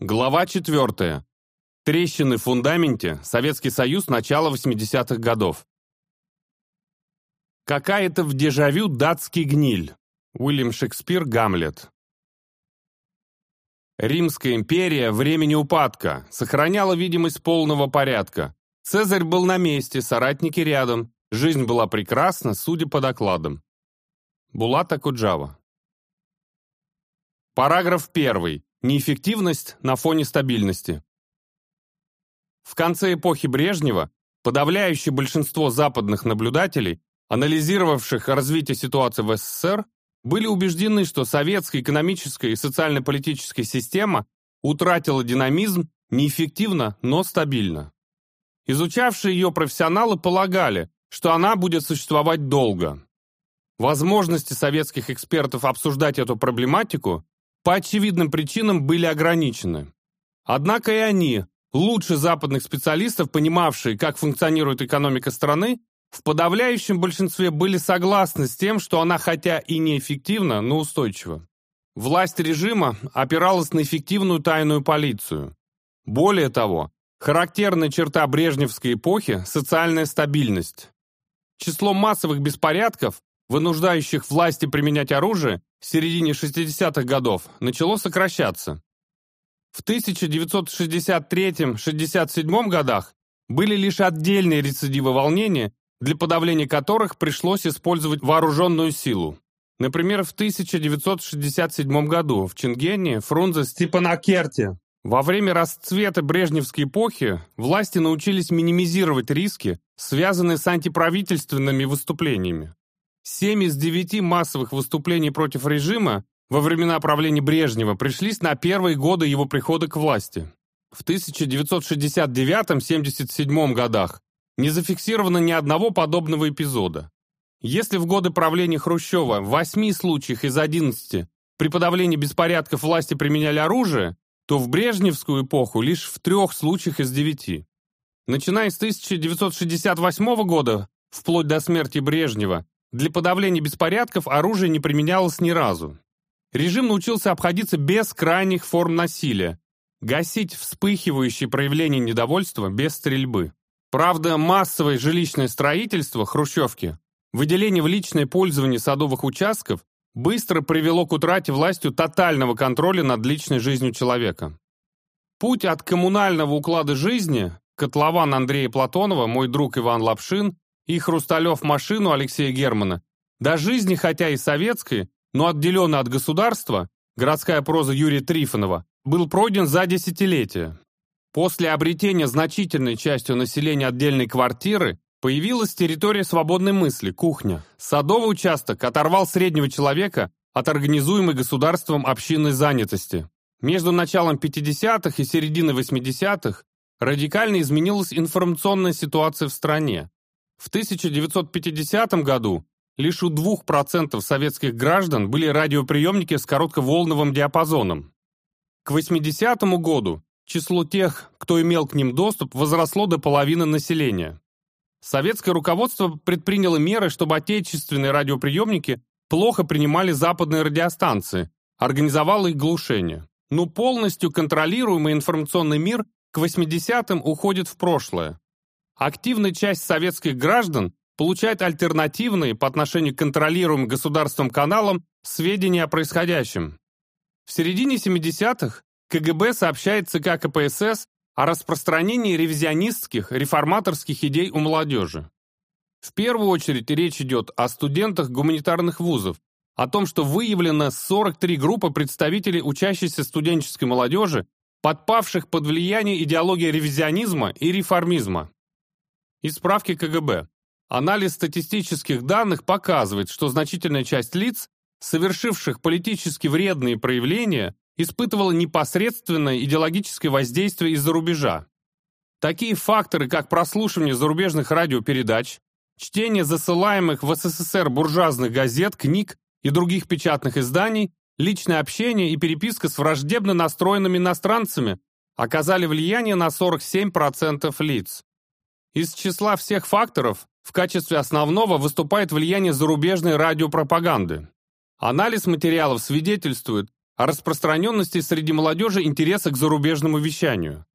Глава 4. Трещины в фундаменте. Советский Союз. Начало 80-х годов. Какая-то в дежавю датский гниль. Уильям Шекспир, Гамлет. Римская империя времени упадка сохраняла видимость полного порядка. Цезарь был на месте, соратники рядом. Жизнь была прекрасна, судя по докладам. Булата Куджава. Параграф 1. Неэффективность на фоне стабильности. В конце эпохи Брежнева подавляющее большинство западных наблюдателей, анализировавших развитие ситуации в СССР, были убеждены, что советская экономическая и социально-политическая система утратила динамизм неэффективно, но стабильно. Изучавшие ее профессионалы полагали, что она будет существовать долго. Возможности советских экспертов обсуждать эту проблематику по очевидным причинам были ограничены. Однако и они, лучше западных специалистов, понимавшие, как функционирует экономика страны, в подавляющем большинстве были согласны с тем, что она хотя и неэффективна, но устойчива. Власть режима опиралась на эффективную тайную полицию. Более того, характерная черта брежневской эпохи – социальная стабильность. Число массовых беспорядков, вынуждающих власти применять оружие, в середине 60-х годов начало сокращаться. В 1963-67 годах были лишь отдельные рецидивы волнения, для подавления которых пришлось использовать вооруженную силу. Например, в 1967 году в Чингене, Фрунзе, Степанакерте. Во время расцвета Брежневской эпохи власти научились минимизировать риски, связанные с антиправительственными выступлениями. Семь из девяти массовых выступлений против режима во времена правления Брежнева пришлись на первые годы его прихода к власти. В 1969-77 годах не зафиксировано ни одного подобного эпизода. Если в годы правления Хрущева в восьми случаях из 11 при подавлении беспорядков власти применяли оружие, то в Брежневскую эпоху лишь в трех случаях из девяти. Начиная с 1968 года, вплоть до смерти Брежнева, для подавления беспорядков оружие не применялось ни разу. Режим научился обходиться без крайних форм насилия, гасить вспыхивающие проявления недовольства без стрельбы. Правда, массовое жилищное строительство хрущевки, выделение в личное пользование садовых участков быстро привело к утрате властью тотального контроля над личной жизнью человека. Путь от коммунального уклада жизни, котлован Андрея Платонова, мой друг Иван Лапшин, и Хрусталев машину Алексея Германа, до жизни, хотя и советской, но отделенной от государства, городская проза Юрия Трифонова, был пройден за десятилетия. После обретения значительной частью населения отдельной квартиры появилась территория свободной мысли, кухня. Садовый участок оторвал среднего человека от организуемой государством общинной занятости. Между началом 50-х и серединой 80-х радикально изменилась информационная ситуация в стране. В 1950 году лишь у 2% советских граждан были радиоприемники с коротковолновым диапазоном. К 80 году число тех, кто имел к ним доступ, возросло до половины населения. Советское руководство предприняло меры, чтобы отечественные радиоприемники плохо принимали западные радиостанции, организовало их глушение. Но полностью контролируемый информационный мир к 80-м уходит в прошлое. Активная часть советских граждан получает альтернативные по отношению к контролируемым государством каналам сведения о происходящем. В середине 70-х КГБ сообщает ЦК КПСС о распространении ревизионистских, реформаторских идей у молодежи. В первую очередь речь идет о студентах гуманитарных вузов, о том, что выявлено 43 группы представителей учащейся студенческой молодежи, подпавших под влияние идеологии ревизионизма и реформизма. Из справки КГБ. Анализ статистических данных показывает, что значительная часть лиц, совершивших политически вредные проявления, испытывала непосредственное идеологическое воздействие из-за рубежа. Такие факторы, как прослушивание зарубежных радиопередач, чтение засылаемых в СССР буржуазных газет, книг и других печатных изданий, личное общение и переписка с враждебно настроенными иностранцами оказали влияние на 47% лиц. Из числа всех факторов в качестве основного выступает влияние зарубежной радиопропаганды. Анализ материалов свидетельствует о распространенности среди молодежи интереса к зарубежному вещанию.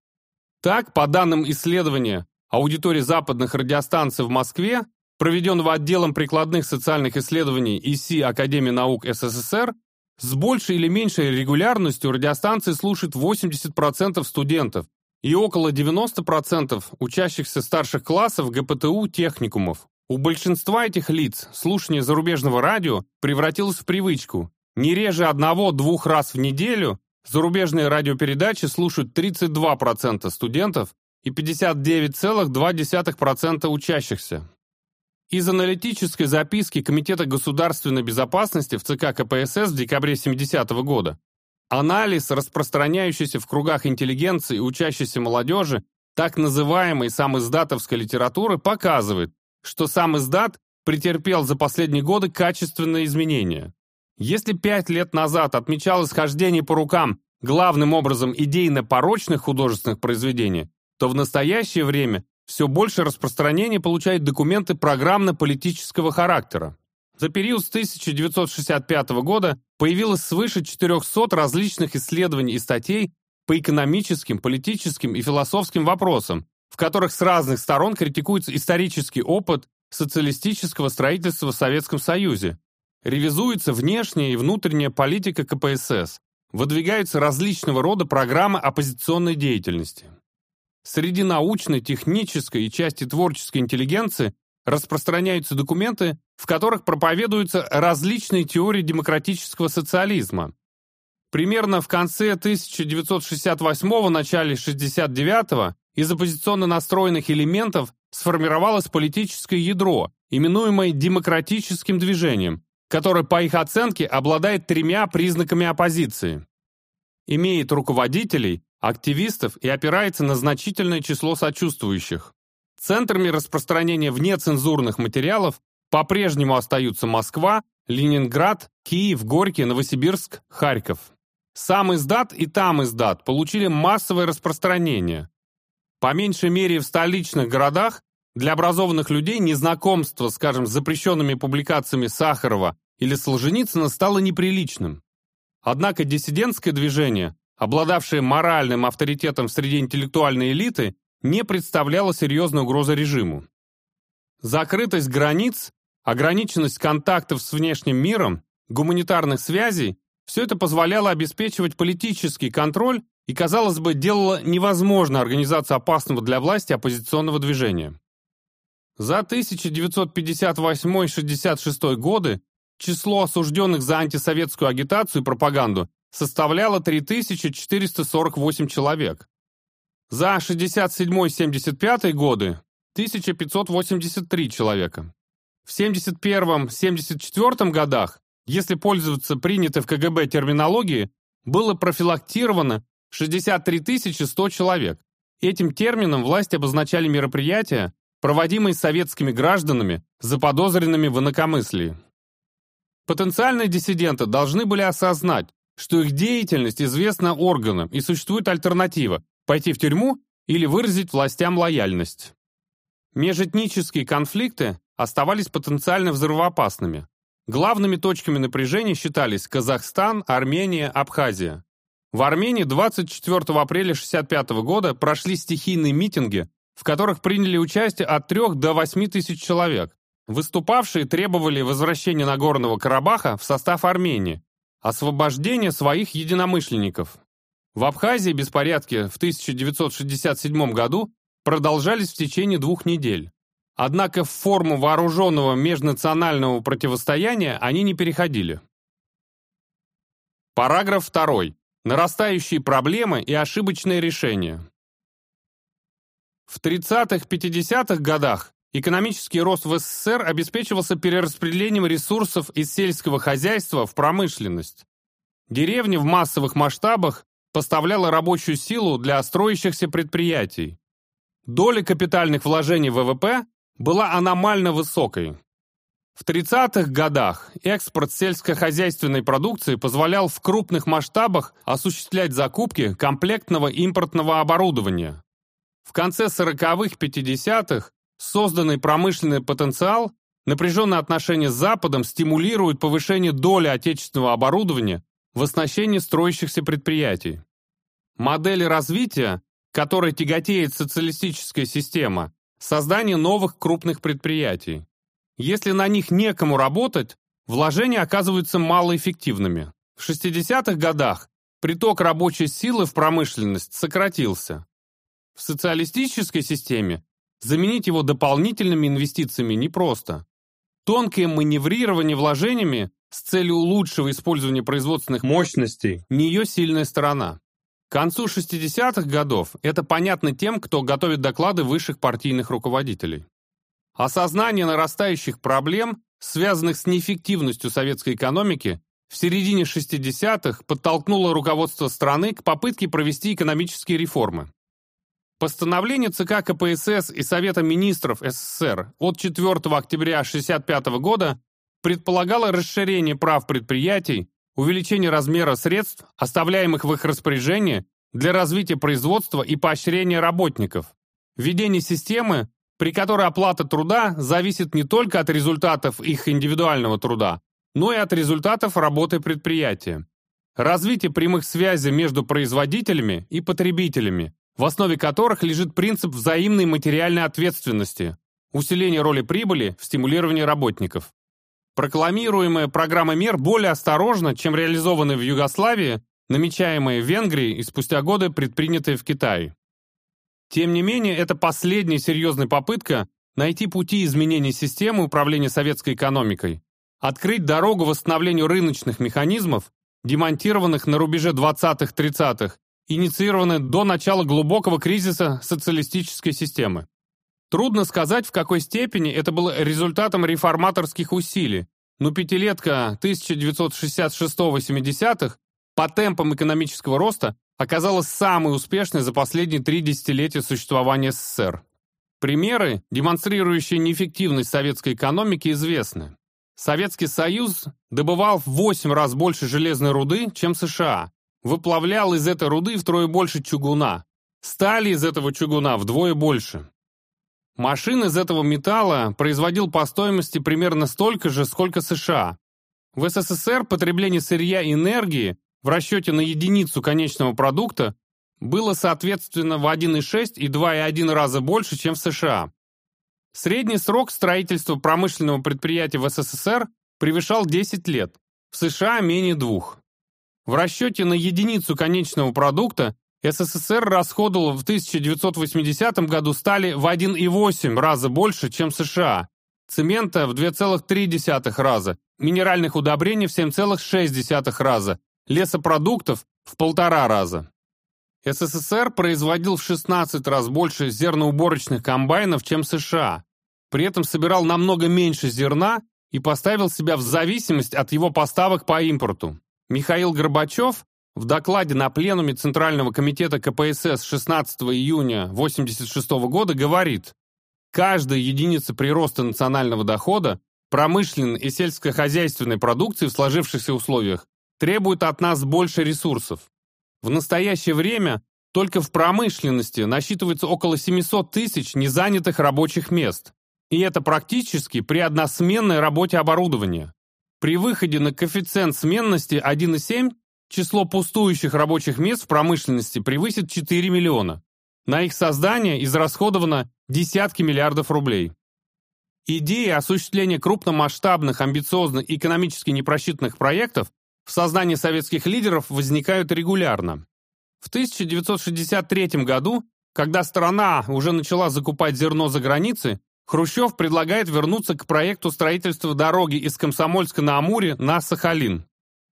Так, по данным исследования аудитории западных радиостанций в Москве, проведенного отделом прикладных социальных исследований ИСИ Академии наук СССР, с большей или меньшей регулярностью радиостанции слушают 80% студентов и около 90% учащихся старших классов ГПТУ техникумов. У большинства этих лиц слушание зарубежного радио превратилось в привычку. Не реже одного-двух раз в неделю зарубежные радиопередачи слушают 32% студентов и 59,2% учащихся. Из аналитической записки Комитета государственной безопасности в ЦК КПСС в декабре 70 -го года анализ, распространяющийся в кругах интеллигенции и учащейся молодежи, так называемой самиздатовской литературы, показывает, что сам издат претерпел за последние годы качественные изменения. Если пять лет назад отмечалось хождение по рукам главным образом идейно-порочных художественных произведений, то в настоящее время все больше распространения получают документы программно-политического характера. За период с 1965 года появилось свыше 400 различных исследований и статей по экономическим, политическим и философским вопросам, в которых с разных сторон критикуется исторический опыт социалистического строительства в Советском Союзе, ревизуется внешняя и внутренняя политика КПСС, выдвигаются различного рода программы оппозиционной деятельности. Среди научной, технической и части творческой интеллигенции распространяются документы, в которых проповедуются различные теории демократического социализма. Примерно в конце 1968-го, начале 69-го из оппозиционно настроенных элементов сформировалось политическое ядро, именуемое демократическим движением, которое, по их оценке, обладает тремя признаками оппозиции. Имеет руководителей, активистов и опирается на значительное число сочувствующих. Центрами распространения внецензурных материалов по-прежнему остаются Москва, Ленинград, Киев, Горький, Новосибирск, Харьков. Сам издат и там издат получили массовое распространение. По меньшей мере в столичных городах для образованных людей незнакомство, скажем, с запрещенными публикациями Сахарова или Солженицына стало неприличным. Однако диссидентское движение, обладавшее моральным авторитетом среди интеллектуальной элиты, не представляло серьезной угрозы режиму. Закрытость границ, ограниченность контактов с внешним миром, гуманитарных связей – все это позволяло обеспечивать политический контроль и, казалось бы, делало невозможно организацию опасного для власти оппозиционного движения. За 1958-66 годы число осужденных за антисоветскую агитацию и пропаганду составляло 3448 человек. За 67-75 годы 1583 человека. В 71-74 годах, если пользоваться принятой в КГБ терминологией, было профилактировано 63 100 человек. Этим термином власти обозначали мероприятия, проводимые советскими гражданами, заподозренными в инакомыслии. Потенциальные диссиденты должны были осознать, что их деятельность известна органам и существует альтернатива – пойти в тюрьму или выразить властям лояльность. Межэтнические конфликты оставались потенциально взрывоопасными. Главными точками напряжения считались Казахстан, Армения, Абхазия. В Армении 24 апреля 1965 года прошли стихийные митинги, в которых приняли участие от 3 до 8 тысяч человек. Выступавшие требовали возвращения Нагорного Карабаха в состав Армении, освобождения своих единомышленников. В Абхазии беспорядки в 1967 году продолжались в течение двух недель. Однако в форму вооруженного межнационального противостояния они не переходили. Параграф 2. Нарастающие проблемы и ошибочные решения. В 30-50-х годах экономический рост в СССР обеспечивался перераспределением ресурсов из сельского хозяйства в промышленность. Деревня в массовых масштабах поставляла рабочую силу для строящихся предприятий. Доля капитальных вложений ВВП была аномально высокой. В 30-х годах экспорт сельскохозяйственной продукции позволял в крупных масштабах осуществлять закупки комплектного импортного оборудования. В конце 40-х-50-х созданный промышленный потенциал, напряженные отношения с Западом стимулируют повышение доли отечественного оборудования в оснащении строящихся предприятий. Модель развития, которой тяготеет социалистическая система, создание новых крупных предприятий. Если на них некому работать, вложения оказываются малоэффективными. В 60-х годах приток рабочей силы в промышленность сократился. В социалистической системе заменить его дополнительными инвестициями непросто. Тонкое маневрирование вложениями с целью лучшего использования производственных мощностей – не ее сильная сторона. К концу 60-х годов это понятно тем, кто готовит доклады высших партийных руководителей. Осознание нарастающих проблем, связанных с неэффективностью советской экономики, в середине 60-х подтолкнуло руководство страны к попытке провести экономические реформы. Постановление ЦК КПСС и Совета министров СССР от 4 октября 1965 года предполагало расширение прав предприятий, увеличение размера средств, оставляемых в их распоряжении, для развития производства и поощрения работников, введение системы, при которой оплата труда зависит не только от результатов их индивидуального труда, но и от результатов работы предприятия. Развитие прямых связей между производителями и потребителями, в основе которых лежит принцип взаимной материальной ответственности, усиление роли прибыли в стимулировании работников. Прокламируемая программа мер более осторожна, чем реализованные в Югославии, намечаемые в Венгрии и спустя годы предпринятые в Китае. Тем не менее, это последняя серьезная попытка найти пути изменения системы управления советской экономикой, открыть дорогу восстановлению рыночных механизмов, демонтированных на рубеже 20-30-х, инициированных до начала глубокого кризиса социалистической системы. Трудно сказать, в какой степени это было результатом реформаторских усилий, но пятилетка 1966-70-х по темпам экономического роста оказалась самой успешной за последние три десятилетия существования СССР. Примеры, демонстрирующие неэффективность советской экономики, известны. Советский Союз добывал в 8 раз больше железной руды, чем США, выплавлял из этой руды втрое больше чугуна, стали из этого чугуна вдвое больше. Машин из этого металла производил по стоимости примерно столько же, сколько США. В СССР потребление сырья и энергии в расчете на единицу конечного продукта было соответственно в 1,6 и 2,1 раза больше, чем в США. Средний срок строительства промышленного предприятия в СССР превышал 10 лет, в США менее двух. В расчете на единицу конечного продукта СССР расходовал в 1980 году стали в 1,8 раза больше, чем США, цемента в 2,3 раза, минеральных удобрений в 7,6 раза, лесопродуктов в полтора раза. СССР производил в 16 раз больше зерноуборочных комбайнов, чем США. При этом собирал намного меньше зерна и поставил себя в зависимость от его поставок по импорту. Михаил Горбачев в докладе на пленуме Центрального комитета КПСС 16 июня 1986 года говорит, каждая единица прироста национального дохода, промышленной и сельскохозяйственной продукции в сложившихся условиях требует от нас больше ресурсов. В настоящее время только в промышленности насчитывается около 700 тысяч незанятых рабочих мест. И это практически при односменной работе оборудования. При выходе на коэффициент сменности 1,7 число пустующих рабочих мест в промышленности превысит 4 миллиона. На их создание израсходовано десятки миллиардов рублей. Идеи осуществления крупномасштабных, амбициозных и экономически непросчитанных проектов в сознании советских лидеров возникают регулярно. В 1963 году, когда страна уже начала закупать зерно за границей, Хрущев предлагает вернуться к проекту строительства дороги из Комсомольска на Амуре на Сахалин.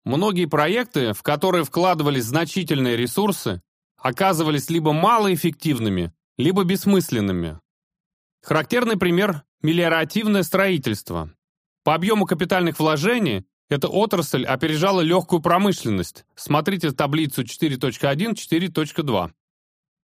Многие проекты, в которые вкладывались значительные ресурсы, оказывались либо малоэффективными, либо бессмысленными. Характерный пример – мелиоративное строительство. По объему капитальных вложений эта отрасль опережала легкую промышленность. Смотрите таблицу 4.1, 4.2.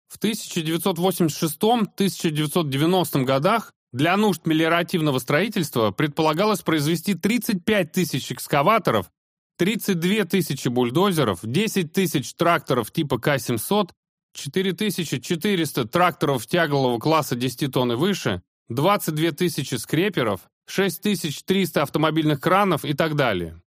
В 1986-1990 годах для нужд мелиоративного строительства предполагалось произвести 35 тысяч экскаваторов 32 тысячи бульдозеров, 10 тысяч тракторов типа К-700, 4400 тракторов тяглого класса 10 тонн и выше, 22 тысячи скреперов, 6300 автомобильных кранов и так далее.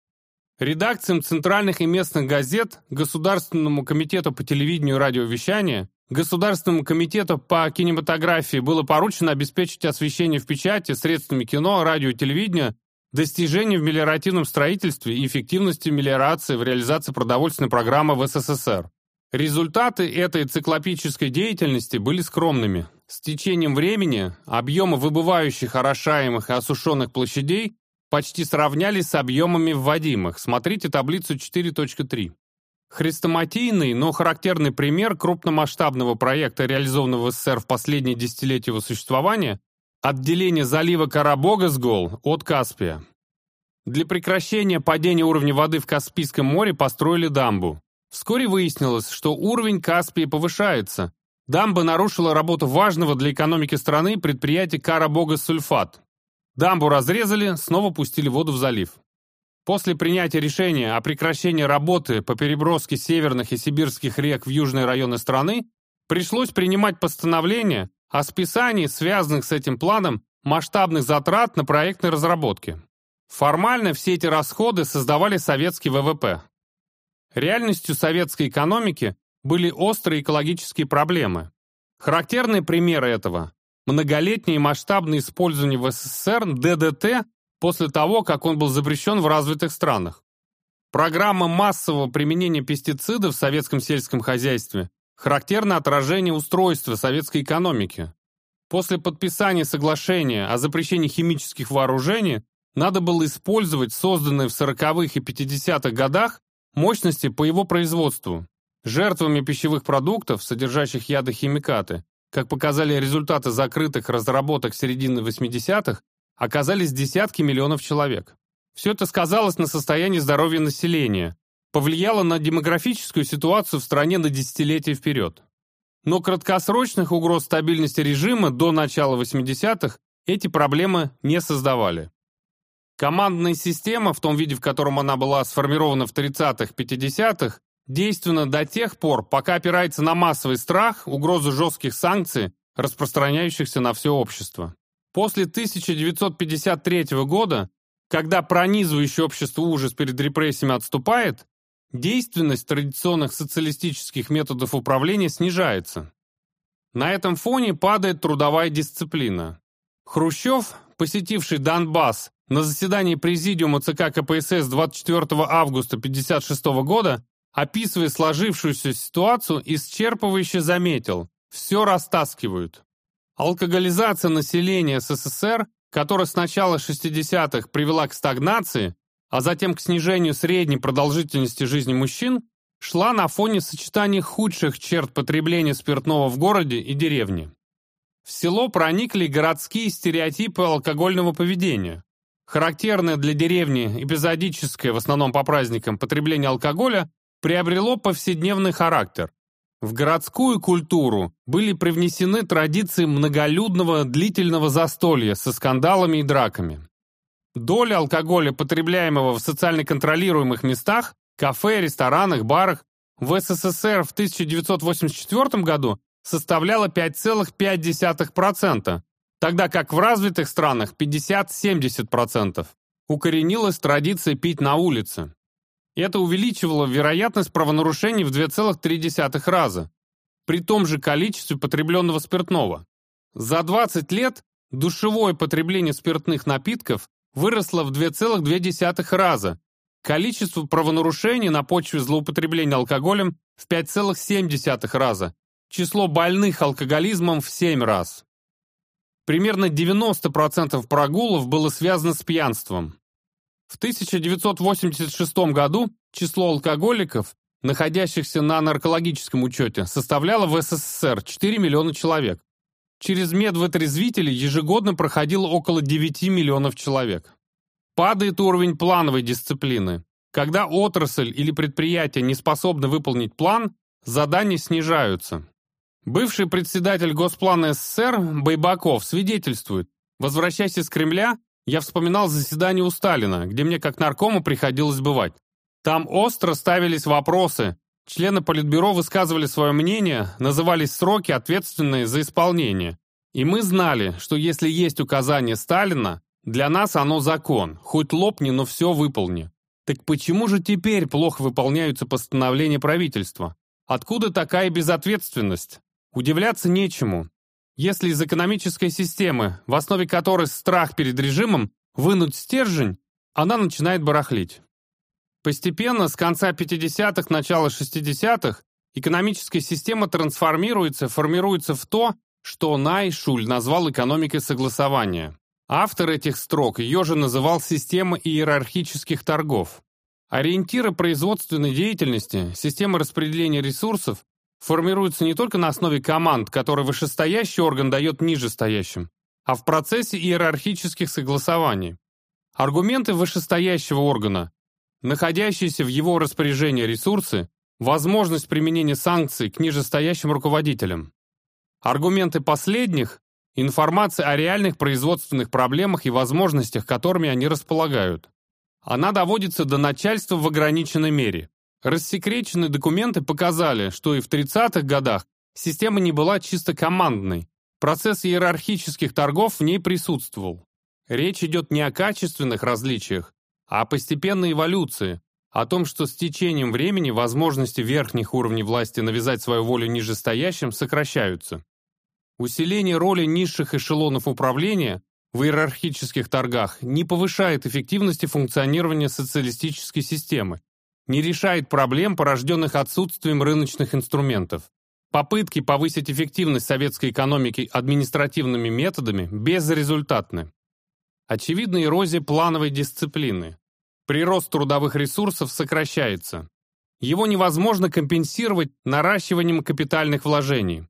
Редакциям центральных и местных газет, Государственному комитету по телевидению и радиовещанию, Государственному комитету по кинематографии было поручено обеспечить освещение в печати средствами кино, радио и телевидения, достижения в мелиоративном строительстве и эффективности мелиорации в реализации продовольственной программы в СССР. Результаты этой циклопической деятельности были скромными. С течением времени объемы выбывающих, орошаемых и осушенных площадей почти сравнялись с объемами вводимых. Смотрите таблицу 4.3. Хрестоматийный, но характерный пример крупномасштабного проекта, реализованного в СССР в последние десятилетия его существования – отделение залива Карабогасгол от Каспия. Для прекращения падения уровня воды в Каспийском море построили дамбу. Вскоре выяснилось, что уровень Каспия повышается. Дамба нарушила работу важного для экономики страны предприятия Карабогас-Сульфат. Дамбу разрезали, снова пустили воду в залив. После принятия решения о прекращении работы по переброске северных и сибирских рек в южные районы страны, пришлось принимать постановление о списании связанных с этим планом масштабных затрат на проектной разработке. Формально все эти расходы создавали советский ВВП. Реальностью советской экономики были острые экологические проблемы. Характерные примеры этого – многолетнее масштабное использование в СССР ДДТ после того, как он был запрещен в развитых странах. Программа массового применения пестицидов в советском сельском хозяйстве – характерное отражение устройства советской экономики. После подписания соглашения о запрещении химических вооружений надо было использовать созданные в 40-х и 50-х годах Мощности по его производству. Жертвами пищевых продуктов, содержащих ядохимикаты, как показали результаты закрытых разработок середины 80-х, оказались десятки миллионов человек. Все это сказалось на состоянии здоровья населения, повлияло на демографическую ситуацию в стране на десятилетия вперед. Но краткосрочных угроз стабильности режима до начала 80-х эти проблемы не создавали. Командная система, в том виде, в котором она была сформирована в 30-х, 50-х, действенна до тех пор, пока опирается на массовый страх, угрозу жестких санкций, распространяющихся на все общество. После 1953 года, когда пронизывающий общество ужас перед репрессиями отступает, действенность традиционных социалистических методов управления снижается. На этом фоне падает трудовая дисциплина. Хрущев, посетивший Донбасс на заседании Президиума ЦК КПСС 24 августа 1956 года, описывая сложившуюся ситуацию, исчерпывающе заметил – все растаскивают. Алкоголизация населения СССР, которая с начала 60-х привела к стагнации, а затем к снижению средней продолжительности жизни мужчин, шла на фоне сочетания худших черт потребления спиртного в городе и деревне. В село проникли городские стереотипы алкогольного поведения. Характерное для деревни эпизодическое, в основном по праздникам, потребление алкоголя приобрело повседневный характер. В городскую культуру были привнесены традиции многолюдного длительного застолья со скандалами и драками. Доля алкоголя, потребляемого в социально контролируемых местах, кафе, ресторанах, барах, в СССР в 1984 году составляла 5,5%, тогда как в развитых странах 50-70%. Укоренилась традиция пить на улице. Это увеличивало вероятность правонарушений в 2,3 раза, при том же количестве потребленного спиртного. За 20 лет душевое потребление спиртных напитков выросло в 2,2 раза, количество правонарушений на почве злоупотребления алкоголем в 5,7 раза, число больных алкоголизмом в 7 раз. Примерно 90% прогулов было связано с пьянством. В 1986 году число алкоголиков, находящихся на наркологическом учете, составляло в СССР 4 миллиона человек. Через медвотрезвители ежегодно проходило около 9 миллионов человек. Падает уровень плановой дисциплины. Когда отрасль или предприятие не способны выполнить план, задания снижаются. Бывший председатель Госплана СССР Байбаков свидетельствует. Возвращаясь из Кремля, я вспоминал заседание у Сталина, где мне как наркому приходилось бывать. Там остро ставились вопросы, члены Политбюро высказывали свое мнение, назывались сроки, ответственные за исполнение. И мы знали, что если есть указание Сталина, для нас оно закон, хоть лопни, но все выполни. Так почему же теперь плохо выполняются постановления правительства? Откуда такая безответственность? Удивляться нечему. Если из экономической системы, в основе которой страх перед режимом, вынуть стержень, она начинает барахлить. Постепенно, с конца 50-х, начала 60-х, экономическая система трансформируется, формируется в то, что Най Шуль назвал экономикой согласования. Автор этих строк ее же называл системой иерархических торгов. Ориентиры производственной деятельности, система распределения ресурсов формируются не только на основе команд, которые вышестоящий орган дает нижестоящим, а в процессе иерархических согласований. Аргументы вышестоящего органа, находящиеся в его распоряжении ресурсы, возможность применения санкций к нижестоящим руководителям. Аргументы последних – информация о реальных производственных проблемах и возможностях, которыми они располагают. Она доводится до начальства в ограниченной мере. Рассекреченные документы показали, что и в 30-х годах система не была чисто командной. Процесс иерархических торгов в ней присутствовал. Речь идет не о качественных различиях, о постепенной эволюции, о том, что с течением времени возможности верхних уровней власти навязать свою волю нижестоящим сокращаются. Усиление роли низших эшелонов управления в иерархических торгах не повышает эффективности функционирования социалистической системы, не решает проблем, порожденных отсутствием рыночных инструментов. Попытки повысить эффективность советской экономики административными методами безрезультатны. Очевидна эрозия плановой дисциплины. Прирост трудовых ресурсов сокращается. Его невозможно компенсировать наращиванием капитальных вложений.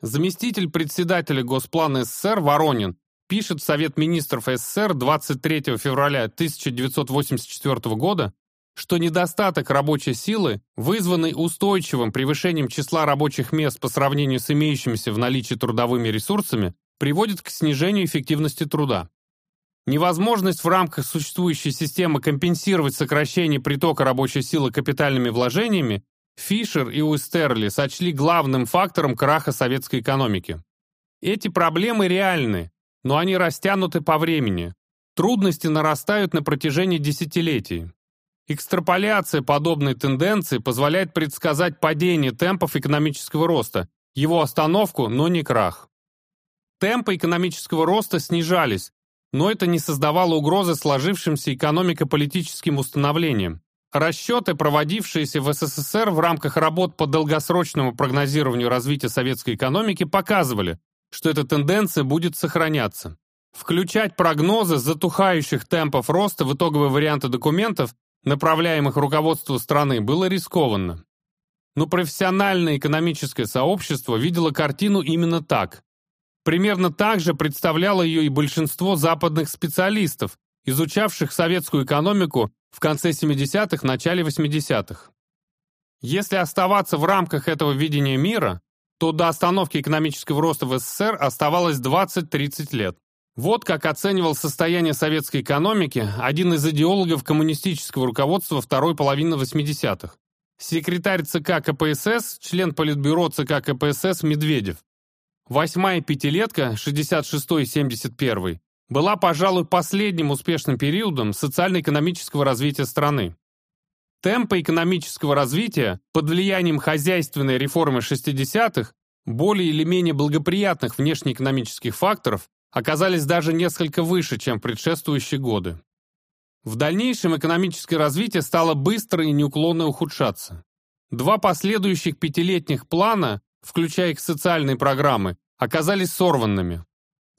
Заместитель председателя Госплана СССР Воронин пишет в Совет министров СССР 23 февраля 1984 года, что недостаток рабочей силы, вызванный устойчивым превышением числа рабочих мест по сравнению с имеющимися в наличии трудовыми ресурсами, приводит к снижению эффективности труда. Невозможность в рамках существующей системы компенсировать сокращение притока рабочей силы капитальными вложениями Фишер и Уистерли сочли главным фактором краха советской экономики. Эти проблемы реальны, но они растянуты по времени. Трудности нарастают на протяжении десятилетий. Экстраполяция подобной тенденции позволяет предсказать падение темпов экономического роста, его остановку, но не крах. Темпы экономического роста снижались, но это не создавало угрозы сложившимся экономико-политическим установлениям. Расчеты, проводившиеся в СССР в рамках работ по долгосрочному прогнозированию развития советской экономики, показывали, что эта тенденция будет сохраняться. Включать прогнозы затухающих темпов роста в итоговые варианты документов направляемых руководству страны, было рискованно. Но профессиональное экономическое сообщество видело картину именно так. Примерно так же представляло ее и большинство западных специалистов, изучавших советскую экономику в конце 70-х, начале 80-х. Если оставаться в рамках этого видения мира, то до остановки экономического роста в СССР оставалось 20-30 лет. Вот как оценивал состояние советской экономики один из идеологов коммунистического руководства второй половины 80-х. Секретарь ЦК КПСС, член Политбюро ЦК КПСС Медведев. Восьмая пятилетка, 66-71, была, пожалуй, последним успешным периодом социально-экономического развития страны. Темпы экономического развития под влиянием хозяйственной реформы 60-х, более или менее благоприятных внешнеэкономических факторов, оказались даже несколько выше, чем предшествующие годы. В дальнейшем экономическое развитие стало быстро и неуклонно ухудшаться. Два последующих пятилетних плана, включая их социальные программы, оказались сорванными.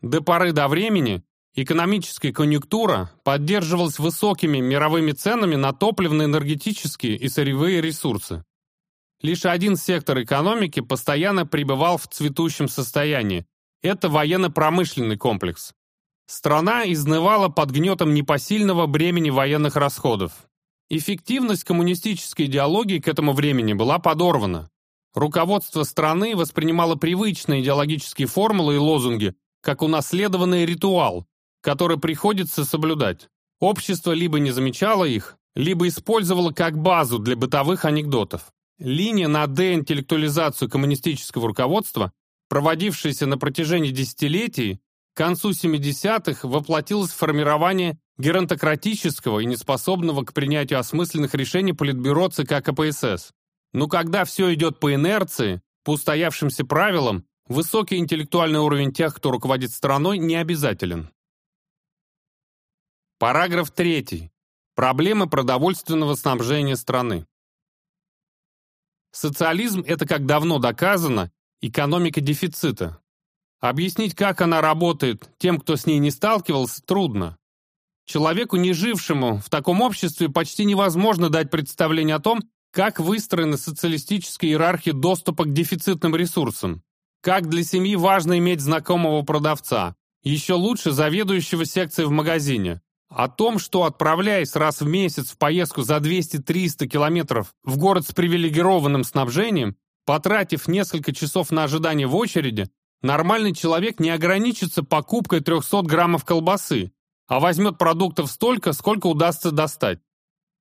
До поры до времени экономическая конъюнктура поддерживалась высокими мировыми ценами на топливно-энергетические и сырьевые ресурсы. Лишь один сектор экономики постоянно пребывал в цветущем состоянии это военно-промышленный комплекс. Страна изнывала под гнетом непосильного бремени военных расходов. Эффективность коммунистической идеологии к этому времени была подорвана. Руководство страны воспринимало привычные идеологические формулы и лозунги как унаследованный ритуал, который приходится соблюдать. Общество либо не замечало их, либо использовало как базу для бытовых анекдотов. Линия на деинтеллектуализацию коммунистического руководства проводившаяся на протяжении десятилетий, концу 70-х воплотилось формирование геронтократического и неспособного к принятию осмысленных решений Политбюро ЦК КПСС. Но когда все идет по инерции, по устоявшимся правилам, высокий интеллектуальный уровень тех, кто руководит страной, не обязателен. Параграф 3. Проблемы продовольственного снабжения страны. Социализм – это, как давно доказано, экономика дефицита. Объяснить, как она работает, тем, кто с ней не сталкивался, трудно. Человеку, не жившему в таком обществе, почти невозможно дать представление о том, как выстроена социалистическая иерархия доступа к дефицитным ресурсам. Как для семьи важно иметь знакомого продавца. Еще лучше заведующего секцией в магазине. О том, что, отправляясь раз в месяц в поездку за 200-300 километров в город с привилегированным снабжением, потратив несколько часов на ожидание в очереди, нормальный человек не ограничится покупкой 300 граммов колбасы, а возьмет продуктов столько, сколько удастся достать.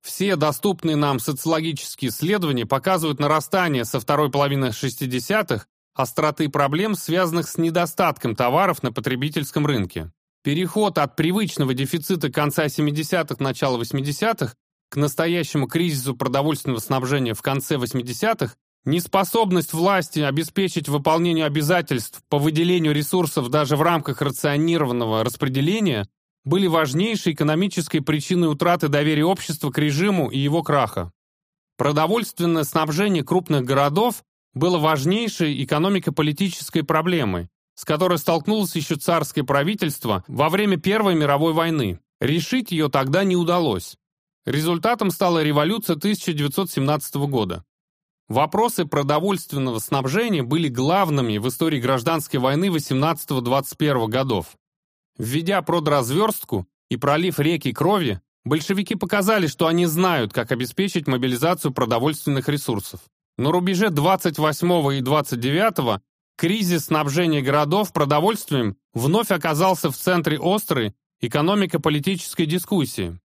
Все доступные нам социологические исследования показывают нарастание со второй половины 60-х остроты проблем, связанных с недостатком товаров на потребительском рынке. Переход от привычного дефицита конца 70-х, начала 80-х к настоящему кризису продовольственного снабжения в конце 80-х, неспособность власти обеспечить выполнение обязательств по выделению ресурсов даже в рамках рационированного распределения были важнейшей экономической причиной утраты доверия общества к режиму и его краха. Продовольственное снабжение крупных городов было важнейшей экономико-политической проблемой, с которой столкнулось еще царское правительство во время Первой мировой войны. Решить ее тогда не удалось. Результатом стала революция 1917 года. Вопросы продовольственного снабжения были главными в истории гражданской войны 18-21 годов. Введя продразверстку и пролив реки крови, большевики показали, что они знают, как обеспечить мобилизацию продовольственных ресурсов. На рубеже 28 и 29 кризис снабжения городов продовольствием вновь оказался в центре острой экономико-политической дискуссии.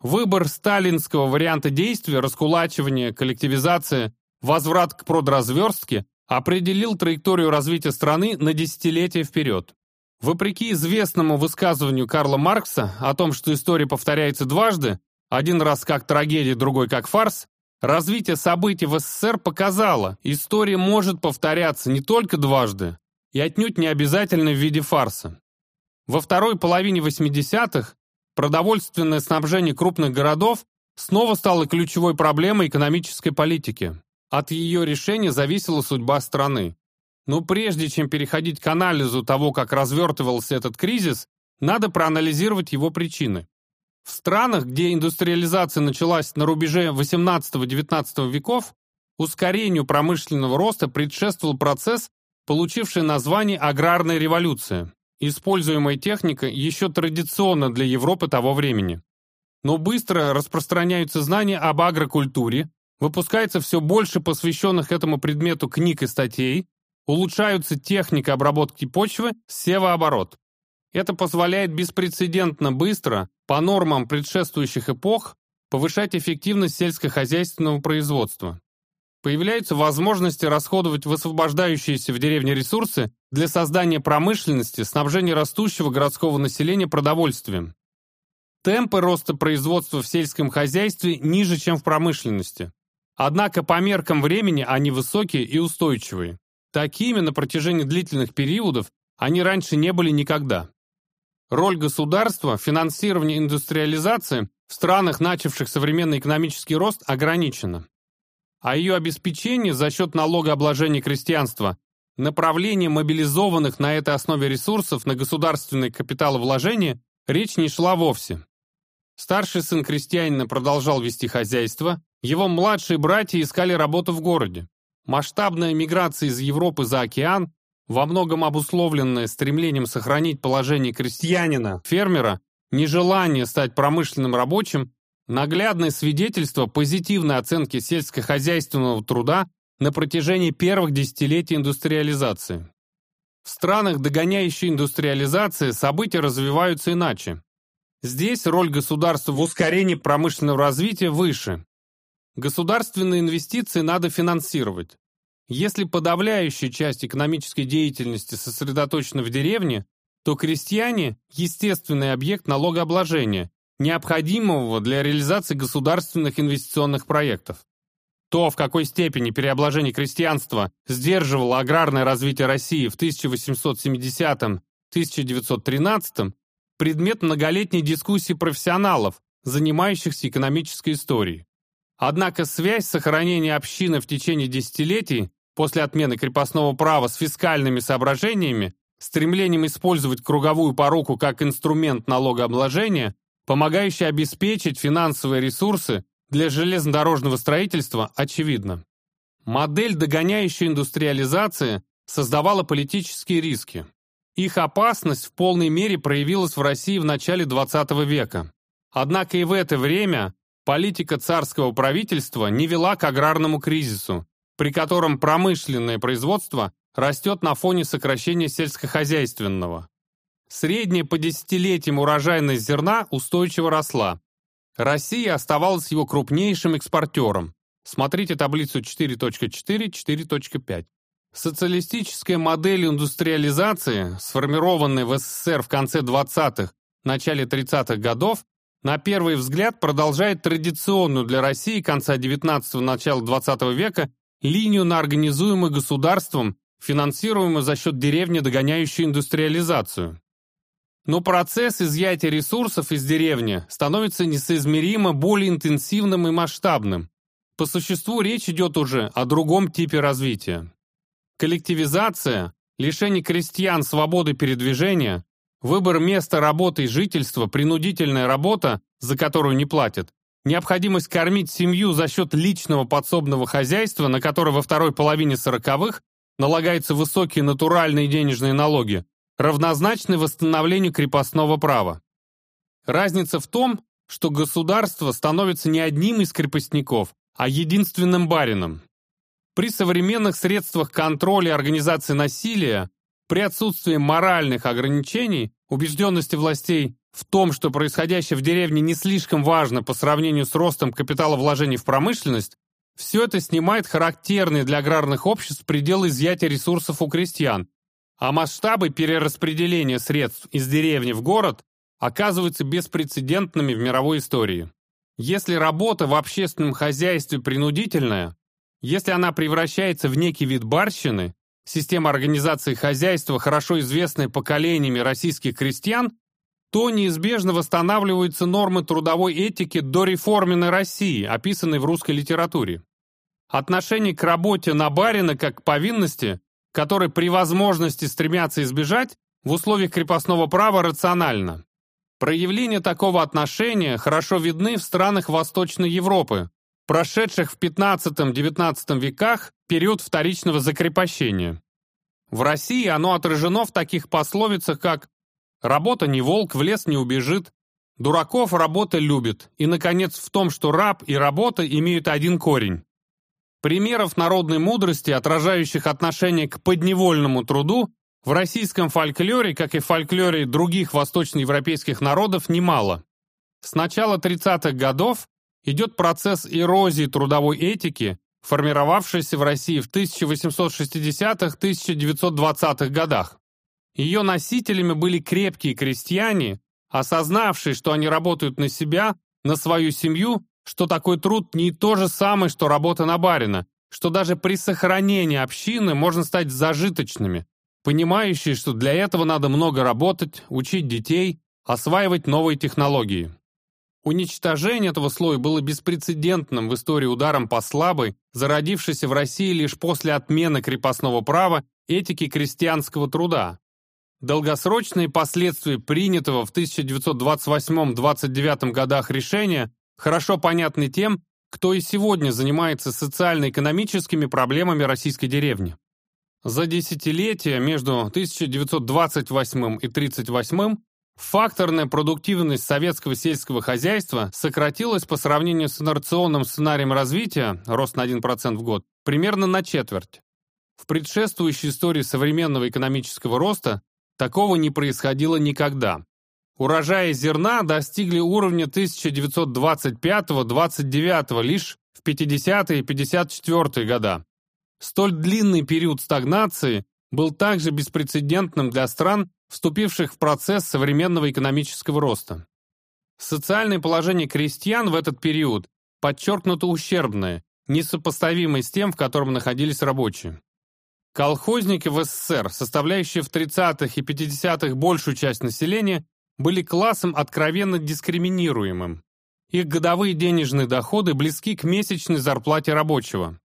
Выбор сталинского варианта действия, раскулачивание, коллективизация, возврат к продразверстке определил траекторию развития страны на десятилетия вперед. Вопреки известному высказыванию Карла Маркса о том, что история повторяется дважды, один раз как трагедия, другой как фарс, Развитие событий в СССР показало, история может повторяться не только дважды, и отнюдь не обязательно в виде фарса. Во второй половине 80-х продовольственное снабжение крупных городов снова стало ключевой проблемой экономической политики. От ее решения зависела судьба страны. Но прежде чем переходить к анализу того, как развертывался этот кризис, надо проанализировать его причины. В странах, где индустриализация началась на рубеже 18-19 веков, ускорению промышленного роста предшествовал процесс, получивший название аграрной революции, используемая техника еще традиционно для Европы того времени. Но быстро распространяются знания об агрокультуре, выпускается все больше посвященных этому предмету книг и статей, улучшаются техника обработки почвы, севооборот. Это позволяет беспрецедентно быстро, по нормам предшествующих эпох, повышать эффективность сельскохозяйственного производства. Появляются возможности расходовать высвобождающиеся в деревне ресурсы для создания промышленности, снабжения растущего городского населения продовольствием. Темпы роста производства в сельском хозяйстве ниже, чем в промышленности. Однако по меркам времени они высокие и устойчивые. Такими на протяжении длительных периодов они раньше не были никогда. Роль государства в финансировании индустриализации в странах, начавших современный экономический рост, ограничена. А ее обеспечение за счет налогообложения крестьянства, направление мобилизованных на этой основе ресурсов на государственные капиталовложения речь не шла вовсе. Старший сын крестьянина продолжал вести хозяйство, его младшие братья искали работу в городе. Масштабная миграция из Европы за океан во многом обусловленное стремлением сохранить положение крестьянина, фермера, нежелание стать промышленным рабочим, наглядное свидетельство позитивной оценки сельскохозяйственного труда на протяжении первых десятилетий индустриализации. В странах, догоняющей индустриализации, события развиваются иначе. Здесь роль государства в ускорении промышленного развития выше. Государственные инвестиции надо финансировать. Если подавляющая часть экономической деятельности сосредоточена в деревне, то крестьяне – естественный объект налогообложения, необходимого для реализации государственных инвестиционных проектов. То, в какой степени переобложение крестьянства сдерживало аграрное развитие России в 1870-1913, предмет многолетней дискуссии профессионалов, занимающихся экономической историей. Однако связь сохранения общины в течение десятилетий после отмены крепостного права с фискальными соображениями, стремлением использовать круговую поруку как инструмент налогообложения, помогающий обеспечить финансовые ресурсы для железнодорожного строительства очевидно. Модель догоняющей индустриализации создавала политические риски. Их опасность в полной мере проявилась в России в начале XX века. Однако и в это время политика царского правительства не вела к аграрному кризису, при котором промышленное производство растет на фоне сокращения сельскохозяйственного. Средняя по десятилетиям урожайность зерна устойчиво росла, Россия оставалась его крупнейшим экспортером. Смотрите таблицу 4.4, 4.5. Социалистическая модель индустриализации, сформированная в СССР в конце 20-х, начале 30-х годов, на первый взгляд продолжает традиционную для России конца 19-го, начала 20 века линию на организуемую государством, финансируемую за счет деревни, догоняющую индустриализацию. Но процесс изъятия ресурсов из деревни становится несоизмеримо более интенсивным и масштабным. По существу речь идет уже о другом типе развития. Коллективизация, лишение крестьян свободы передвижения, выбор места работы и жительства, принудительная работа, за которую не платят, необходимость кормить семью за счет личного подсобного хозяйства, на которое во второй половине сороковых налагаются высокие натуральные денежные налоги, равнозначны восстановлению крепостного права. Разница в том, что государство становится не одним из крепостников, а единственным барином. При современных средствах контроля и организации насилия, при отсутствии моральных ограничений, убежденности властей в том, что происходящее в деревне не слишком важно по сравнению с ростом капитала вложений в промышленность, все это снимает характерные для аграрных обществ пределы изъятия ресурсов у крестьян, а масштабы перераспределения средств из деревни в город оказываются беспрецедентными в мировой истории. Если работа в общественном хозяйстве принудительная, если она превращается в некий вид барщины, система организации хозяйства, хорошо известная поколениями российских крестьян, то неизбежно восстанавливаются нормы трудовой этики до реформенной России, описанной в русской литературе. Отношение к работе на барина как к повинности который при возможности стремятся избежать, в условиях крепостного права рационально. Проявления такого отношения хорошо видны в странах Восточной Европы, прошедших в XV-XIX веках период вторичного закрепощения. В России оно отражено в таких пословицах, как «работа не волк, в лес не убежит», «дураков работа любит» и, наконец, в том, что раб и работа имеют один корень. Примеров народной мудрости, отражающих отношение к подневольному труду, в российском фольклоре, как и в фольклоре других восточноевропейских народов, немало. С начала 30-х годов идет процесс эрозии трудовой этики, формировавшийся в России в 1860-1920-х годах. Ее носителями были крепкие крестьяне, осознавшие, что они работают на себя, на свою семью что такой труд не то же самое, что работа на барина, что даже при сохранении общины можно стать зажиточными, понимающие, что для этого надо много работать, учить детей, осваивать новые технологии. Уничтожение этого слоя было беспрецедентным в истории ударом по слабой, зародившейся в России лишь после отмены крепостного права этики крестьянского труда. Долгосрочные последствия принятого в 1928-29 годах решения хорошо понятны тем, кто и сегодня занимается социально-экономическими проблемами российской деревни. За десятилетия между 1928 и 1938 факторная продуктивность советского сельского хозяйства сократилась по сравнению с инерционным сценарием развития, рост на 1% в год, примерно на четверть. В предшествующей истории современного экономического роста такого не происходило никогда. Урожаи зерна достигли уровня 1925-29 лишь в 50-е и 54-е года. Столь длинный период стагнации был также беспрецедентным для стран, вступивших в процесс современного экономического роста. Социальное положение крестьян в этот период подчеркнуто ущербное, несопоставимое с тем, в котором находились рабочие. Колхозники в СССР, составляющие в 30-х и 50-х большую часть населения, были классом откровенно дискриминируемым. Их годовые денежные доходы близки к месячной зарплате рабочего.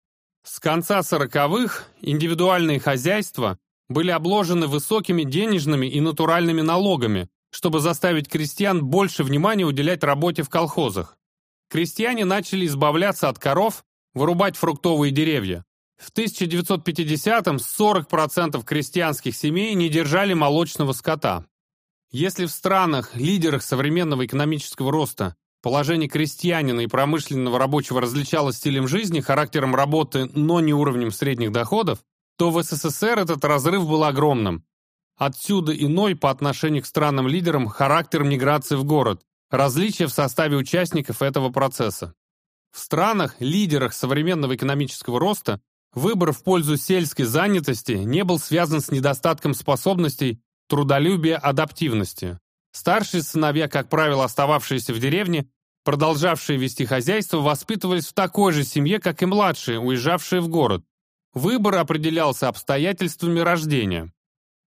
С конца 40-х индивидуальные хозяйства были обложены высокими денежными и натуральными налогами, чтобы заставить крестьян больше внимания уделять работе в колхозах. Крестьяне начали избавляться от коров, вырубать фруктовые деревья. В 1950-м 40% крестьянских семей не держали молочного скота. Если в странах, лидерах современного экономического роста, положение крестьянина и промышленного рабочего различалось стилем жизни, характером работы, но не уровнем средних доходов, то в СССР этот разрыв был огромным. Отсюда иной по отношению к странам-лидерам характер миграции в город, различия в составе участников этого процесса. В странах, лидерах современного экономического роста, выбор в пользу сельской занятости не был связан с недостатком способностей, трудолюбия, адаптивности. Старшие сыновья, как правило, остававшиеся в деревне, продолжавшие вести хозяйство, воспитывались в такой же семье, как и младшие, уезжавшие в город. Выбор определялся обстоятельствами рождения.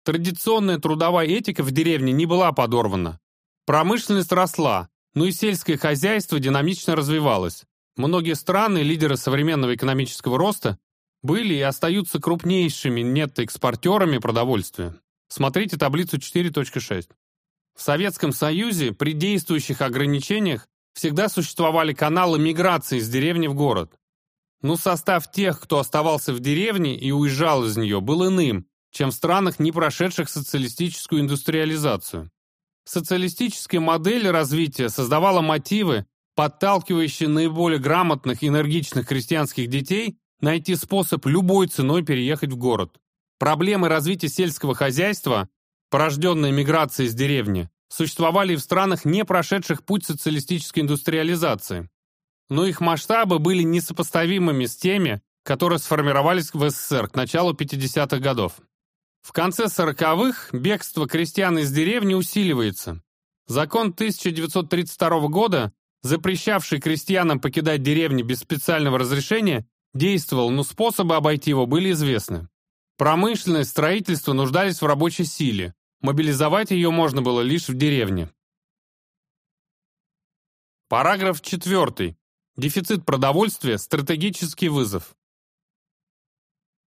Традиционная трудовая этика в деревне не была подорвана. Промышленность росла, но и сельское хозяйство динамично развивалось. Многие страны, лидеры современного экономического роста, были и остаются крупнейшими нетто-экспортерами продовольствия. Смотрите таблицу 4.6. В Советском Союзе при действующих ограничениях всегда существовали каналы миграции из деревни в город. Но состав тех, кто оставался в деревне и уезжал из нее, был иным, чем в странах, не прошедших социалистическую индустриализацию. Социалистическая модель развития создавала мотивы, подталкивающие наиболее грамотных и энергичных крестьянских детей найти способ любой ценой переехать в город. Проблемы развития сельского хозяйства, порожденные миграцией из деревни, существовали и в странах, не прошедших путь социалистической индустриализации. Но их масштабы были несопоставимыми с теми, которые сформировались в СССР к началу 50-х годов. В конце 40-х бегство крестьян из деревни усиливается. Закон 1932 года, запрещавший крестьянам покидать деревни без специального разрешения, действовал, но способы обойти его были известны. Промышленность, строительство нуждались в рабочей силе. Мобилизовать ее можно было лишь в деревне. Параграф 4. Дефицит продовольствия – стратегический вызов.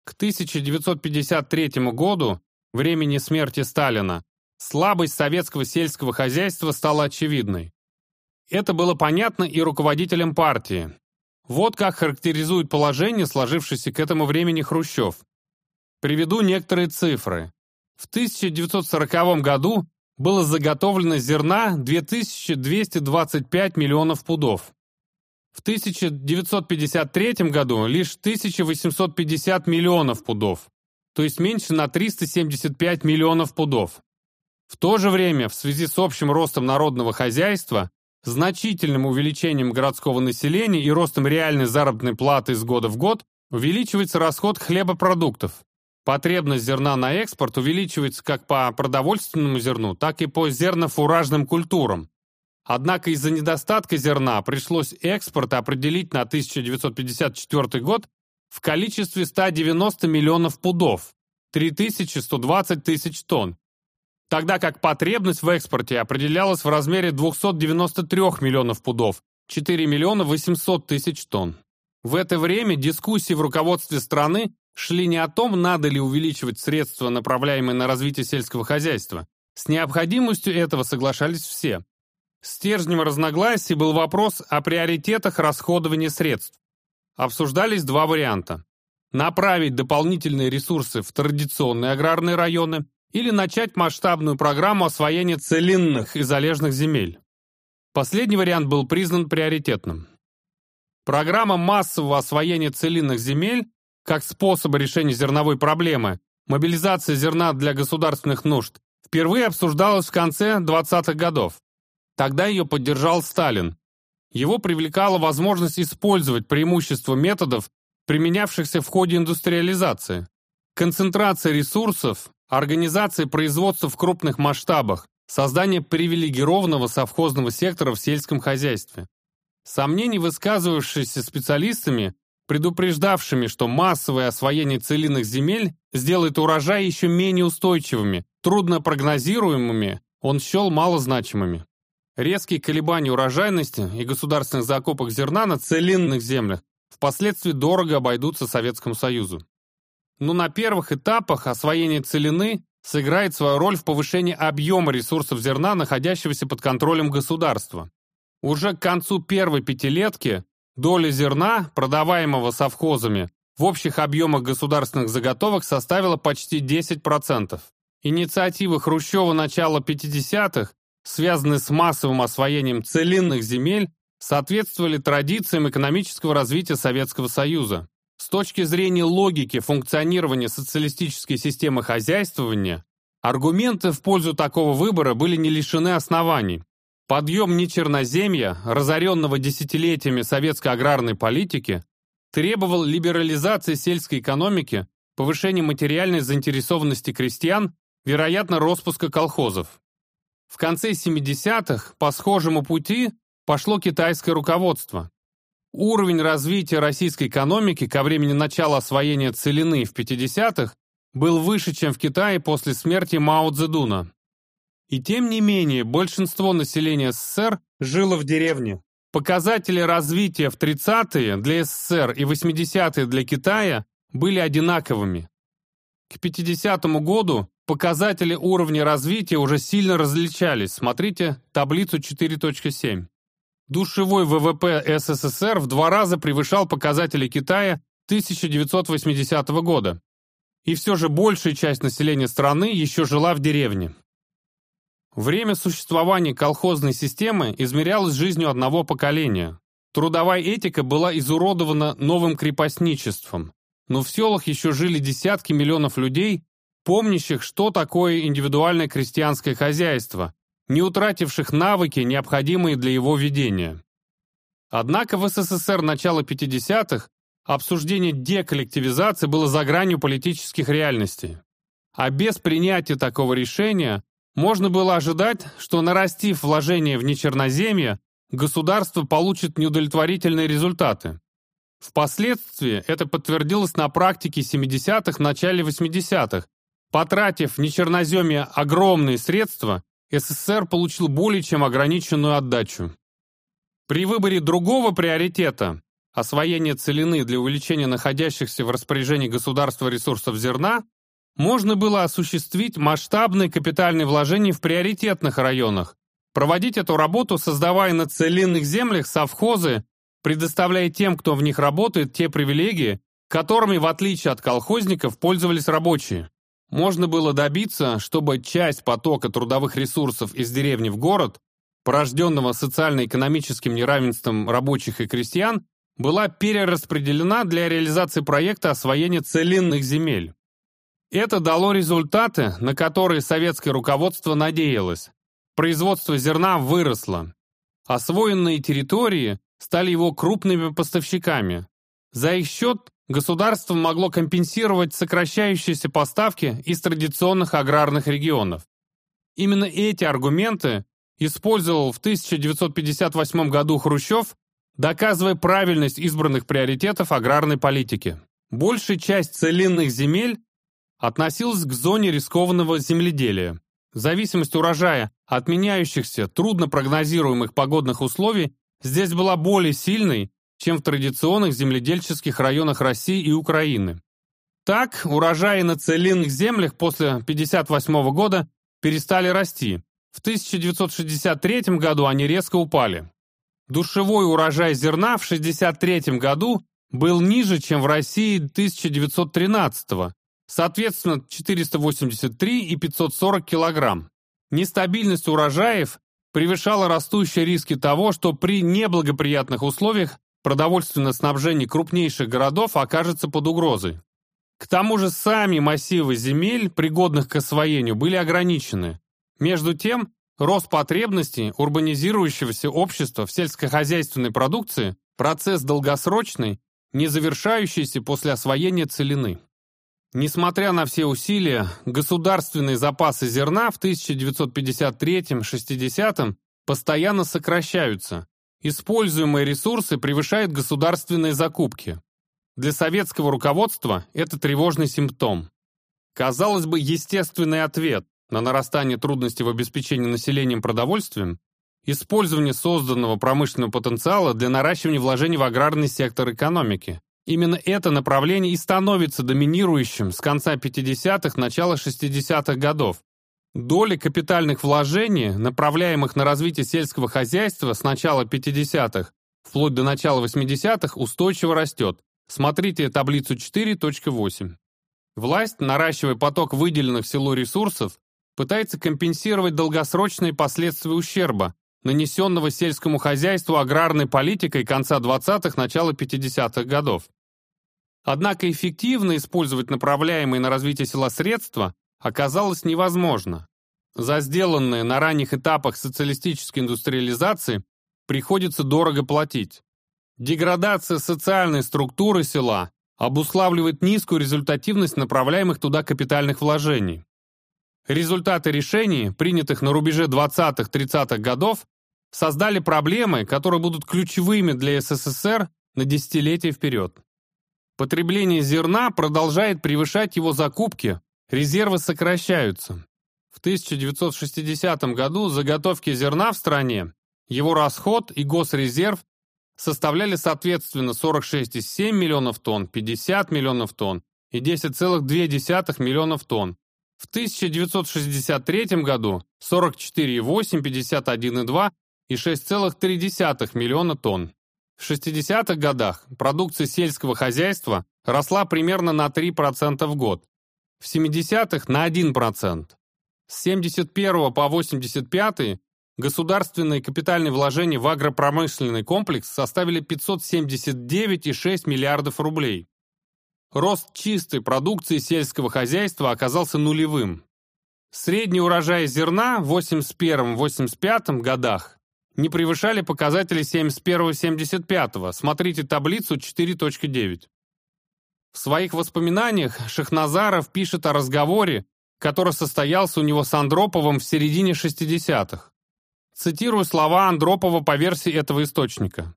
К 1953 году, времени смерти Сталина, слабость советского сельского хозяйства стала очевидной. Это было понятно и руководителям партии. Вот как характеризует положение, сложившееся к этому времени Хрущев. Приведу некоторые цифры. В 1940 году было заготовлено зерна 2225 миллионов пудов. В 1953 году лишь 1850 миллионов пудов, то есть меньше на 375 миллионов пудов. В то же время, в связи с общим ростом народного хозяйства, значительным увеличением городского населения и ростом реальной заработной платы из года в год, увеличивается расход хлебопродуктов. Потребность зерна на экспорт увеличивается как по продовольственному зерну, так и по зернофуражным культурам. Однако из-за недостатка зерна пришлось экспорт определить на 1954 год в количестве 190 миллионов пудов, 3120 тысяч тонн, тогда как потребность в экспорте определялась в размере 293 миллионов пудов, 4 миллиона 800 тысяч тонн. В это время дискуссии в руководстве страны шли не о том, надо ли увеличивать средства, направляемые на развитие сельского хозяйства. С необходимостью этого соглашались все. Стержнем разногласий был вопрос о приоритетах расходования средств. Обсуждались два варианта. Направить дополнительные ресурсы в традиционные аграрные районы или начать масштабную программу освоения целинных и залежных земель. Последний вариант был признан приоритетным. Программа массового освоения целинных земель как способа решения зерновой проблемы, мобилизация зерна для государственных нужд, впервые обсуждалась в конце 20-х годов. Тогда ее поддержал Сталин. Его привлекала возможность использовать преимущества методов, применявшихся в ходе индустриализации. Концентрация ресурсов, организация производства в крупных масштабах, создание привилегированного совхозного сектора в сельском хозяйстве. Сомнений, высказывавшиеся специалистами, предупреждавшими, что массовое освоение целинных земель сделает урожай еще менее устойчивыми, трудно прогнозируемыми, он счел малозначимыми. Резкие колебания урожайности и государственных закупок зерна на целинных землях впоследствии дорого обойдутся Советскому Союзу. Но на первых этапах освоение целины сыграет свою роль в повышении объема ресурсов зерна, находящегося под контролем государства. Уже к концу первой пятилетки доля зерна, продаваемого совхозами, в общих объемах государственных заготовок составила почти 10%. Инициативы Хрущева начала 50-х, связанные с массовым освоением целинных земель, соответствовали традициям экономического развития Советского Союза. С точки зрения логики функционирования социалистической системы хозяйствования, аргументы в пользу такого выбора были не лишены оснований. Подъем нечерноземья, разоренного десятилетиями советской аграрной политики, требовал либерализации сельской экономики, повышения материальной заинтересованности крестьян, вероятно, распуска колхозов. В конце 70-х по схожему пути пошло китайское руководство. Уровень развития российской экономики ко времени начала освоения целины в 50-х был выше, чем в Китае после смерти Мао Цзэдуна. И тем не менее, большинство населения СССР жило в деревне. Показатели развития в 30-е для СССР и 80-е для Китая были одинаковыми. К 50 году показатели уровня развития уже сильно различались. Смотрите таблицу 4.7. Душевой ВВП СССР в два раза превышал показатели Китая 1980 года. И все же большая часть населения страны еще жила в деревне. Время существования колхозной системы измерялось жизнью одного поколения. Трудовая этика была изуродована новым крепостничеством. Но в селах еще жили десятки миллионов людей, помнящих, что такое индивидуальное крестьянское хозяйство, не утративших навыки, необходимые для его ведения. Однако в СССР начала 50-х обсуждение деколлективизации было за гранью политических реальностей. А без принятия такого решения можно было ожидать, что нарастив вложения в нечерноземье, государство получит неудовлетворительные результаты. Впоследствии это подтвердилось на практике 70-х, начале 80-х. Потратив в нечерноземье огромные средства, СССР получил более чем ограниченную отдачу. При выборе другого приоритета – освоения целины для увеличения находящихся в распоряжении государства ресурсов зерна – можно было осуществить масштабные капитальные вложения в приоритетных районах, проводить эту работу, создавая на целинных землях совхозы, предоставляя тем, кто в них работает, те привилегии, которыми, в отличие от колхозников, пользовались рабочие. Можно было добиться, чтобы часть потока трудовых ресурсов из деревни в город, порожденного социально-экономическим неравенством рабочих и крестьян, была перераспределена для реализации проекта освоения целинных земель. Это дало результаты, на которые советское руководство надеялось. Производство зерна выросло. Освоенные территории стали его крупными поставщиками. За их счет государство могло компенсировать сокращающиеся поставки из традиционных аграрных регионов. Именно эти аргументы использовал в 1958 году Хрущев, доказывая правильность избранных приоритетов аграрной политики. Большая часть целинных земель относилась к зоне рискованного земледелия. Зависимость урожая от меняющихся, трудно прогнозируемых погодных условий здесь была более сильной, чем в традиционных земледельческих районах России и Украины. Так, урожаи на целинных землях после 1958 года перестали расти. В 1963 году они резко упали. Душевой урожай зерна в 1963 году был ниже, чем в России 1913 года, соответственно 483 и 540 килограмм. Нестабильность урожаев превышала растущие риски того, что при неблагоприятных условиях продовольственное снабжение крупнейших городов окажется под угрозой. К тому же сами массивы земель, пригодных к освоению, были ограничены. Между тем, рост потребностей урбанизирующегося общества в сельскохозяйственной продукции – процесс долгосрочный, не завершающийся после освоения целины. Несмотря на все усилия, государственные запасы зерна в 1953-60 постоянно сокращаются. Используемые ресурсы превышают государственные закупки. Для советского руководства это тревожный симптом. Казалось бы, естественный ответ на нарастание трудностей в обеспечении населением продовольствием – использование созданного промышленного потенциала для наращивания вложений в аграрный сектор экономики. Именно это направление и становится доминирующим с конца 50-х, начала 60-х годов. Доля капитальных вложений, направляемых на развитие сельского хозяйства с начала 50-х вплоть до начала 80-х, устойчиво растет. Смотрите таблицу 4.8. Власть, наращивая поток выделенных селу ресурсов, пытается компенсировать долгосрочные последствия ущерба, нанесенного сельскому хозяйству аграрной политикой конца 20-х, начала 50-х годов. Однако эффективно использовать направляемые на развитие села средства оказалось невозможно. За сделанное на ранних этапах социалистической индустриализации приходится дорого платить. Деградация социальной структуры села обуславливает низкую результативность направляемых туда капитальных вложений. Результаты решений, принятых на рубеже 20-30-х годов, создали проблемы, которые будут ключевыми для СССР на десятилетия вперед. Потребление зерна продолжает превышать его закупки, резервы сокращаются. В 1960 году заготовки зерна в стране, его расход и госрезерв составляли соответственно 46,7 миллионов тонн, 50 миллионов тонн и 10,2 миллионов тонн. В 1963 году 44,8, 51,2 и 6,3 миллиона тонн. В 60-х годах продукция сельского хозяйства росла примерно на 3% в год, в 70-х на 1%. С 71 по 85 государственные капитальные вложения в агропромышленный комплекс составили 579,6 миллиардов рублей. Рост чистой продукции сельского хозяйства оказался нулевым. Средний урожай зерна в 81-85 годах не превышали показатели 71-75. Смотрите таблицу 4.9. В своих воспоминаниях Шахназаров пишет о разговоре, который состоялся у него с Андроповым в середине 60-х. Цитирую слова Андропова по версии этого источника.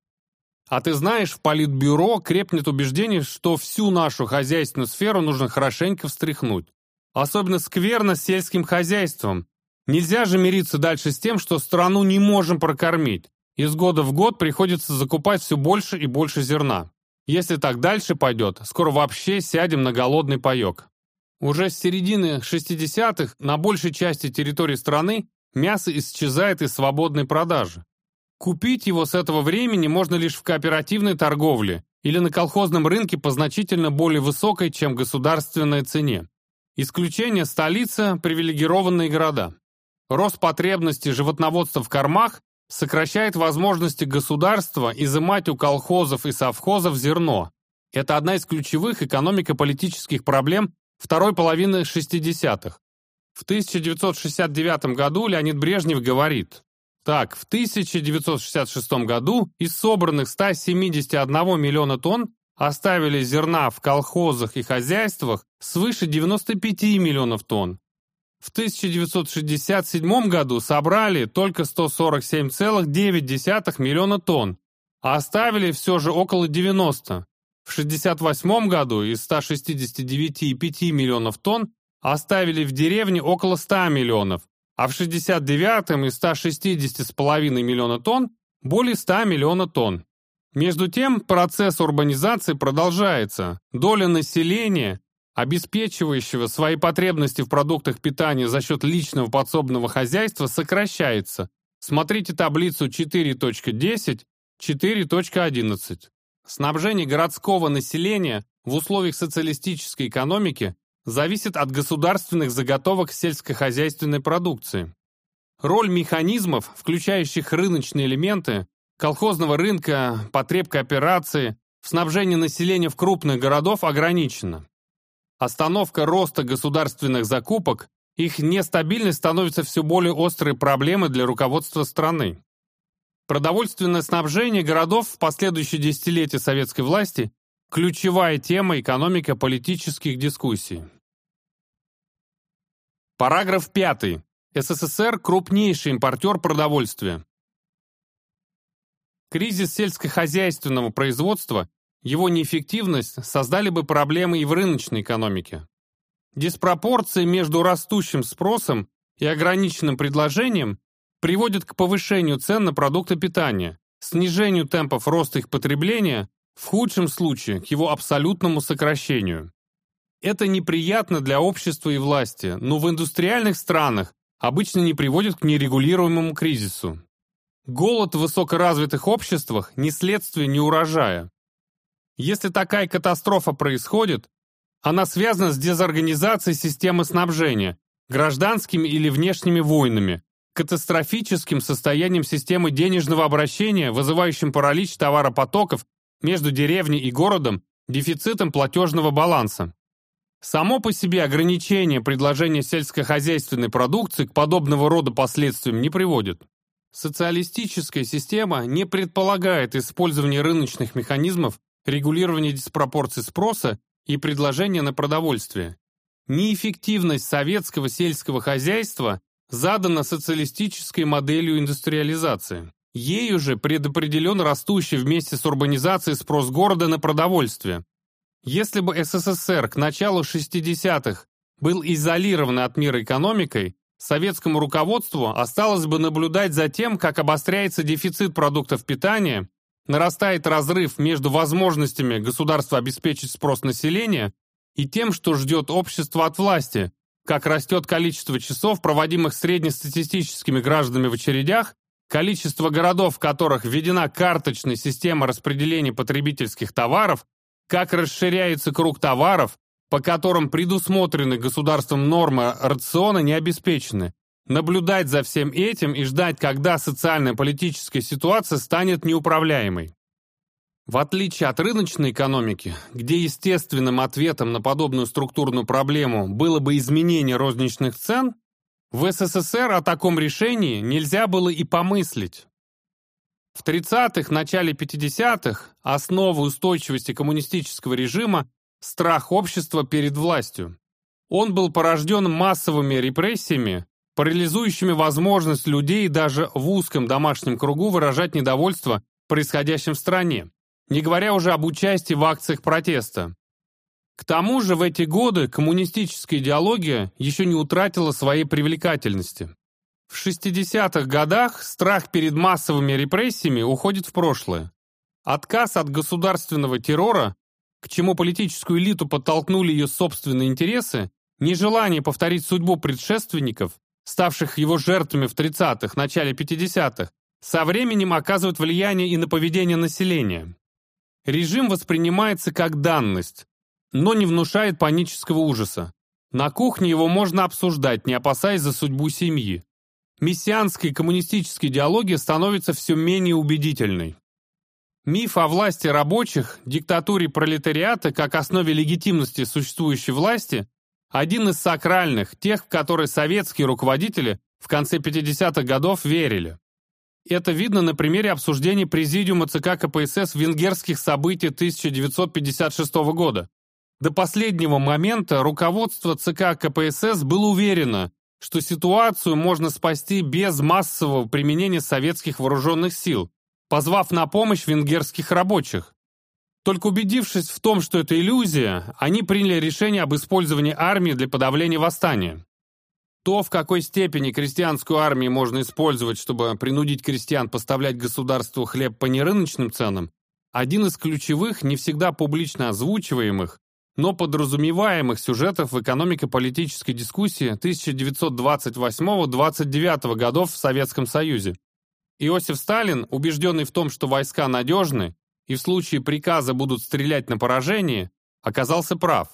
А ты знаешь, в Политбюро крепнет убеждение, что всю нашу хозяйственную сферу нужно хорошенько встряхнуть. Особенно скверно с сельским хозяйством. Нельзя же мириться дальше с тем, что страну не можем прокормить. Из года в год приходится закупать все больше и больше зерна. Если так дальше пойдет, скоро вообще сядем на голодный паек. Уже с середины 60-х на большей части территории страны мясо исчезает из свободной продажи. Купить его с этого времени можно лишь в кооперативной торговле или на колхозном рынке по значительно более высокой, чем государственной цене. Исключение – столица, привилегированные города. Рост потребностей животноводства в кормах сокращает возможности государства изымать у колхозов и совхозов зерно. Это одна из ключевых экономико-политических проблем второй половины 60-х. В 1969 году Леонид Брежнев говорит, так, в 1966 году из собранных 171 миллиона тонн оставили зерна в колхозах и хозяйствах свыше 95 миллионов тонн. В 1967 году собрали только 147,9 миллиона тонн, а оставили все же около 90. В 1968 году из 169,5 миллионов тонн оставили в деревне около 100 миллионов, а в 69-м из 160,5 миллиона тонн более 100 миллиона тонн. Между тем, процесс урбанизации продолжается. Доля населения, обеспечивающего свои потребности в продуктах питания за счет личного подсобного хозяйства, сокращается. Смотрите таблицу 4.10, 4.11. Снабжение городского населения в условиях социалистической экономики зависит от государственных заготовок сельскохозяйственной продукции. Роль механизмов, включающих рыночные элементы, колхозного рынка, потреб кооперации, в снабжении населения в крупных городов ограничена. Остановка роста государственных закупок, их нестабильность становится все более острой проблемой для руководства страны. Продовольственное снабжение городов в последующие десятилетия советской власти Ключевая тема экономико-политических дискуссий. Параграф 5. СССР – крупнейший импортер продовольствия. Кризис сельскохозяйственного производства, его неэффективность создали бы проблемы и в рыночной экономике. Диспропорции между растущим спросом и ограниченным предложением приводят к повышению цен на продукты питания, снижению темпов роста их потребления, в худшем случае к его абсолютному сокращению. Это неприятно для общества и власти, но в индустриальных странах обычно не приводит к нерегулируемому кризису. Голод в высокоразвитых обществах не следствие неурожая. Если такая катастрофа происходит, она связана с дезорганизацией системы снабжения, гражданскими или внешними войнами, катастрофическим состоянием системы денежного обращения, вызывающим паралич товаропотоков между деревней и городом, дефицитом платежного баланса. Само по себе ограничение предложения сельскохозяйственной продукции к подобного рода последствиям не приводит. Социалистическая система не предполагает использование рыночных механизмов регулирования диспропорций спроса и предложения на продовольствие. Неэффективность советского сельского хозяйства задана социалистической моделью индустриализации. Ею же предопределен растущий вместе с урбанизацией спрос города на продовольствие. Если бы СССР к началу 60-х был изолирован от мира экономикой, советскому руководству осталось бы наблюдать за тем, как обостряется дефицит продуктов питания, нарастает разрыв между возможностями государства обеспечить спрос населения и тем, что ждет общество от власти, как растет количество часов, проводимых среднестатистическими гражданами в очередях, количество городов, в которых введена карточная система распределения потребительских товаров, как расширяется круг товаров, по которым предусмотрены государством нормы рациона не обеспечены. Наблюдать за всем этим и ждать, когда социально-политическая ситуация станет неуправляемой. В отличие от рыночной экономики, где естественным ответом на подобную структурную проблему было бы изменение розничных цен, в СССР о таком решении нельзя было и помыслить. В 30-х, начале 50-х основа устойчивости коммунистического режима – страх общества перед властью. Он был порожден массовыми репрессиями, парализующими возможность людей даже в узком домашнем кругу выражать недовольство происходящим в стране не говоря уже об участии в акциях протеста. К тому же в эти годы коммунистическая идеология еще не утратила своей привлекательности. В 60-х годах страх перед массовыми репрессиями уходит в прошлое. Отказ от государственного террора, к чему политическую элиту подтолкнули ее собственные интересы, нежелание повторить судьбу предшественников, ставших его жертвами в 30-х, начале 50-х, со временем оказывает влияние и на поведение населения. Режим воспринимается как данность, но не внушает панического ужаса. На кухне его можно обсуждать, не опасаясь за судьбу семьи. Мессианская коммунистическая идеология становится все менее убедительной. Миф о власти рабочих, диктатуре пролетариата как основе легитимности существующей власти – один из сакральных, тех, в которые советские руководители в конце 50-х годов верили. Это видно на примере обсуждения Президиума ЦК КПСС венгерских событий 1956 года. До последнего момента руководство ЦК КПСС было уверено, что ситуацию можно спасти без массового применения советских вооруженных сил, позвав на помощь венгерских рабочих. Только убедившись в том, что это иллюзия, они приняли решение об использовании армии для подавления восстания. То, в какой степени крестьянскую армию можно использовать, чтобы принудить крестьян поставлять государству хлеб по нерыночным ценам, один из ключевых, не всегда публично озвучиваемых, но подразумеваемых сюжетов в экономико-политической дискуссии 1928-29 годов в Советском Союзе. Иосиф Сталин, убежденный в том, что войска надежны и в случае приказа будут стрелять на поражение, оказался прав.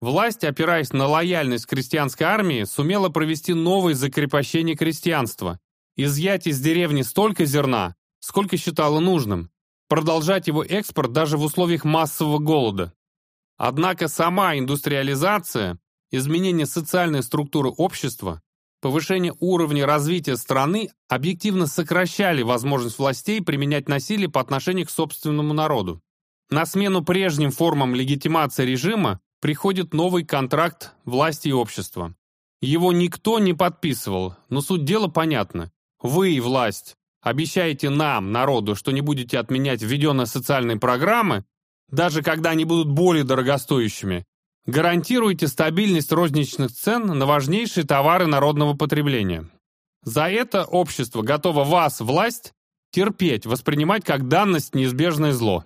Власть, опираясь на лояльность крестьянской армии, сумела провести новое закрепощение крестьянства, изъять из деревни столько зерна, сколько считала нужным, продолжать его экспорт даже в условиях массового голода. Однако сама индустриализация, изменение социальной структуры общества, повышение уровня развития страны объективно сокращали возможность властей применять насилие по отношению к собственному народу. На смену прежним формам легитимации режима приходит новый контракт власти и общества. Его никто не подписывал, но суть дела понятна. Вы, власть, обещаете нам, народу, что не будете отменять введенные социальные программы, даже когда они будут более дорогостоящими, гарантируете стабильность розничных цен на важнейшие товары народного потребления. За это общество готово вас, власть, терпеть, воспринимать как данность неизбежное зло.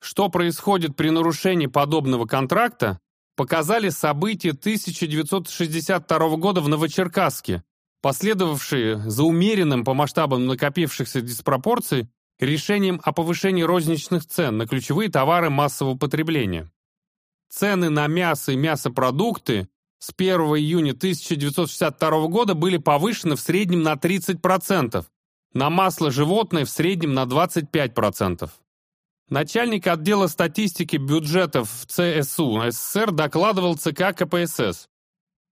Что происходит при нарушении подобного контракта, показали события 1962 года в Новочеркасске, последовавшие за умеренным по масштабам накопившихся диспропорций решением о повышении розничных цен на ключевые товары массового потребления. Цены на мясо и мясопродукты с 1 июня 1962 года были повышены в среднем на 30%, на масло животное в среднем на 25%. Начальник отдела статистики бюджетов в ЦСУ СССР докладывал ЦК КПСС.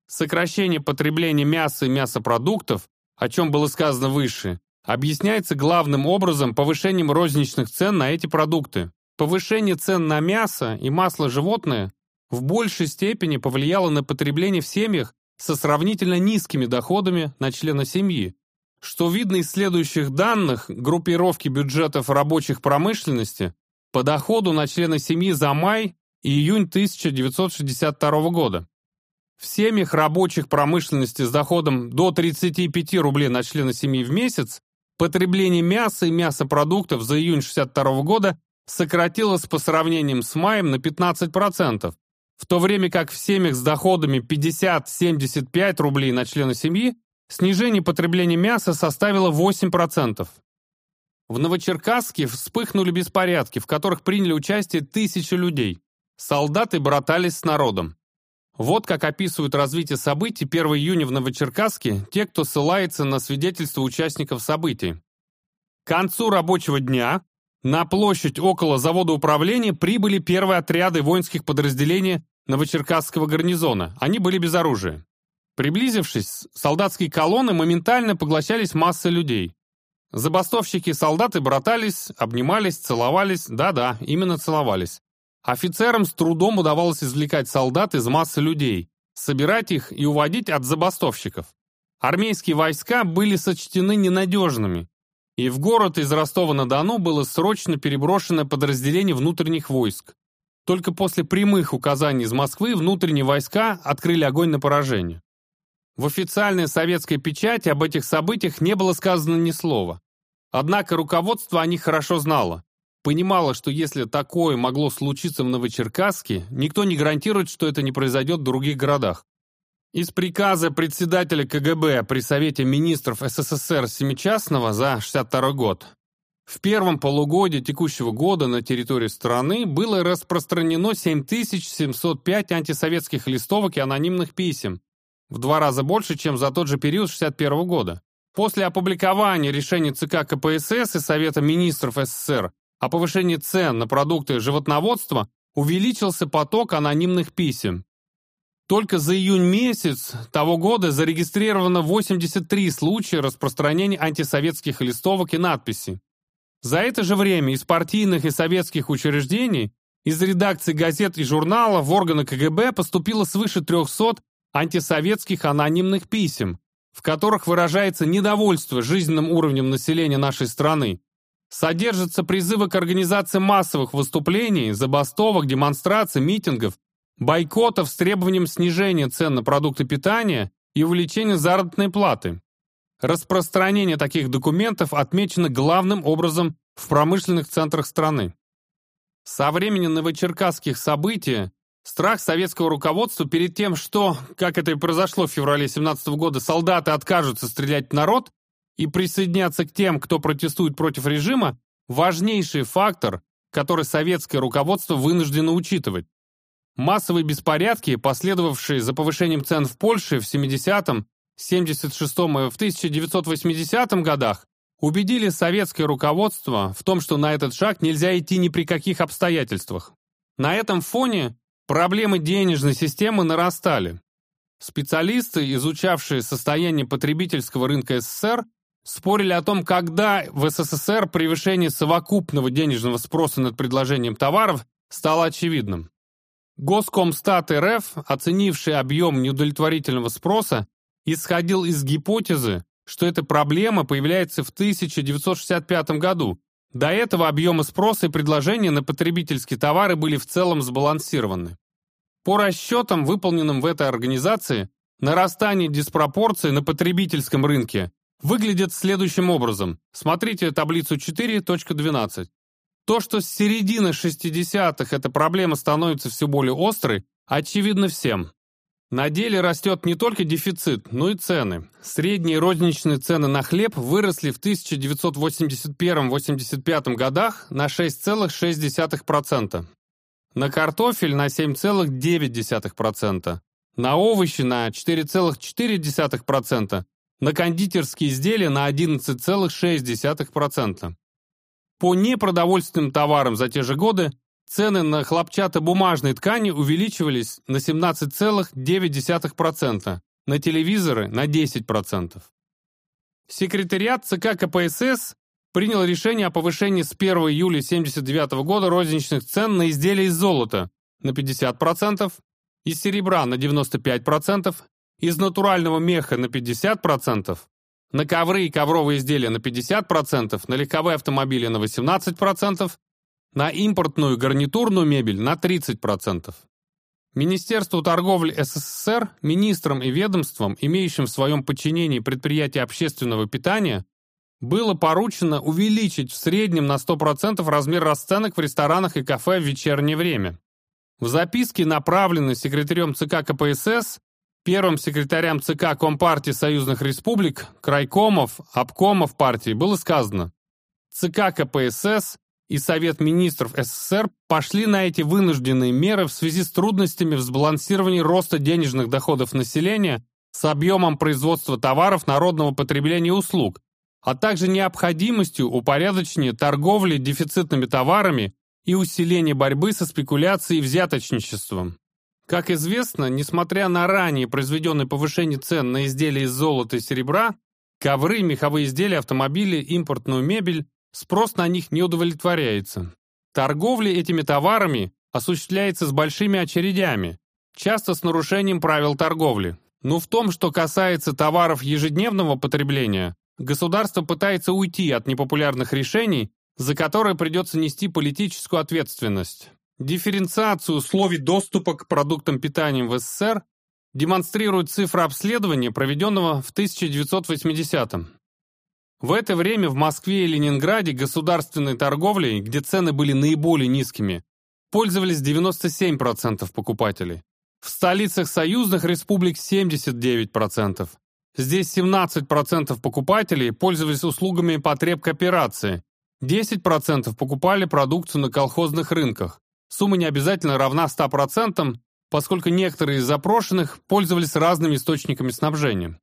Сокращение потребления мяса и мясопродуктов, о чем было сказано выше, объясняется главным образом повышением розничных цен на эти продукты. Повышение цен на мясо и масло животное в большей степени повлияло на потребление в семьях со сравнительно низкими доходами на члена семьи, что видно из следующих данных группировки бюджетов рабочих промышленности по доходу на члена семьи за май и июнь 1962 года. В семьях рабочих промышленности с доходом до 35 рублей на члена семьи в месяц потребление мяса и мясопродуктов за июнь 1962 года сократилось по сравнению с маем на 15%, в то время как в семьях с доходами 50-75 рублей на члена семьи снижение потребления мяса составило 8%. В Новочеркасске вспыхнули беспорядки, в которых приняли участие тысячи людей. Солдаты братались с народом. Вот как описывают развитие событий 1 июня в Новочеркасске те, кто ссылается на свидетельства участников событий. К концу рабочего дня на площадь около завода управления прибыли первые отряды воинских подразделений Новочеркасского гарнизона. Они были без оружия. Приблизившись, солдатские колонны моментально поглощались массой людей. Забастовщики и солдаты братались, обнимались, целовались, да-да, именно целовались. Офицерам с трудом удавалось извлекать солдат из массы людей, собирать их и уводить от забастовщиков. Армейские войска были сочтены ненадежными, и в город из Ростова-на-Дону было срочно переброшено подразделение внутренних войск. Только после прямых указаний из Москвы внутренние войска открыли огонь на поражение. В официальной советской печати об этих событиях не было сказано ни слова. Однако руководство о них хорошо знало. Понимало, что если такое могло случиться в Новочеркасске, никто не гарантирует, что это не произойдет в других городах. Из приказа председателя КГБ при Совете министров СССР Семичастного за 62 год в первом полугодии текущего года на территории страны было распространено 7705 антисоветских листовок и анонимных писем, в два раза больше, чем за тот же период 61 года. После опубликования решений ЦК КПСС и Совета министров СССР о повышении цен на продукты животноводства увеличился поток анонимных писем. Только за июнь месяц того года зарегистрировано 83 случая распространения антисоветских листовок и надписей. За это же время из партийных и советских учреждений, из редакций газет и журналов в органы КГБ поступило свыше 300 антисоветских анонимных писем, в которых выражается недовольство жизненным уровнем населения нашей страны. Содержатся призывы к организации массовых выступлений, забастовок, демонстраций, митингов, бойкотов с требованием снижения цен на продукты питания и увеличения заработной платы. Распространение таких документов отмечено главным образом в промышленных центрах страны. Со времени новочеркасских событий страх советского руководства перед тем, что, как это и произошло в феврале 17 года, солдаты откажутся стрелять в народ и присоединяться к тем, кто протестует против режима, важнейший фактор, который советское руководство вынуждено учитывать. Массовые беспорядки, последовавшие за повышением цен в Польше в 70-м, 76-м и в 1980 годах, убедили советское руководство в том, что на этот шаг нельзя идти ни при каких обстоятельствах. На этом фоне проблемы денежной системы нарастали. Специалисты, изучавшие состояние потребительского рынка СССР, спорили о том, когда в СССР превышение совокупного денежного спроса над предложением товаров стало очевидным. Госкомстат РФ, оценивший объем неудовлетворительного спроса, исходил из гипотезы, что эта проблема появляется в 1965 году. До этого объемы спроса и предложения на потребительские товары были в целом сбалансированы. По расчетам, выполненным в этой организации, нарастание диспропорции на потребительском рынке выглядит следующим образом. Смотрите таблицу 4.12. То, что с середины 60-х эта проблема становится все более острой, очевидно всем. На деле растет не только дефицит, но и цены. Средние розничные цены на хлеб выросли в 1981-85 годах на 6,6%, на картофель на 7,9%, на овощи на 4,4%, на кондитерские изделия на 11,6%. По непродовольственным товарам за те же годы цены на хлопчатобумажные ткани увеличивались на 17,9%, на телевизоры на 10%. Секретариат ЦК КПСС принял решение о повышении с 1 июля 1979 года розничных цен на изделия из золота на 50%, из серебра на 95%, из натурального меха на 50%, на ковры и ковровые изделия на 50%, на легковые автомобили на 18%, на импортную гарнитурную мебель на 30%. Министерству торговли СССР, министрам и ведомствам, имеющим в своем подчинении предприятия общественного питания, было поручено увеличить в среднем на 100% размер расценок в ресторанах и кафе в вечернее время. В записке, направленной секретарем ЦК КПСС, первым секретарям ЦК Компартии Союзных Республик, крайкомов, обкомов партии, было сказано «ЦК КПСС и Совет министров СССР пошли на эти вынужденные меры в связи с трудностями в сбалансировании роста денежных доходов населения с объемом производства товаров народного потребления и услуг, а также необходимостью упорядочения торговли дефицитными товарами и усиления борьбы со спекуляцией и взяточничеством. Как известно, несмотря на ранее произведенное повышение цен на изделия из золота и серебра, ковры, меховые изделия, автомобили, импортную мебель, спрос на них не удовлетворяется. Торговля этими товарами осуществляется с большими очередями, часто с нарушением правил торговли. Но в том, что касается товаров ежедневного потребления, государство пытается уйти от непопулярных решений, за которые придется нести политическую ответственность. Дифференциацию условий доступа к продуктам питания в СССР демонстрирует цифра обследования, проведенного в 1980-м. В это время в Москве и Ленинграде государственной торговлей, где цены были наиболее низкими, пользовались 97% покупателей. В столицах союзных республик 79%. Здесь 17% покупателей пользовались услугами потребкооперации, 10% покупали продукцию на колхозных рынках. Сумма не обязательно равна 100%, поскольку некоторые из запрошенных пользовались разными источниками снабжения.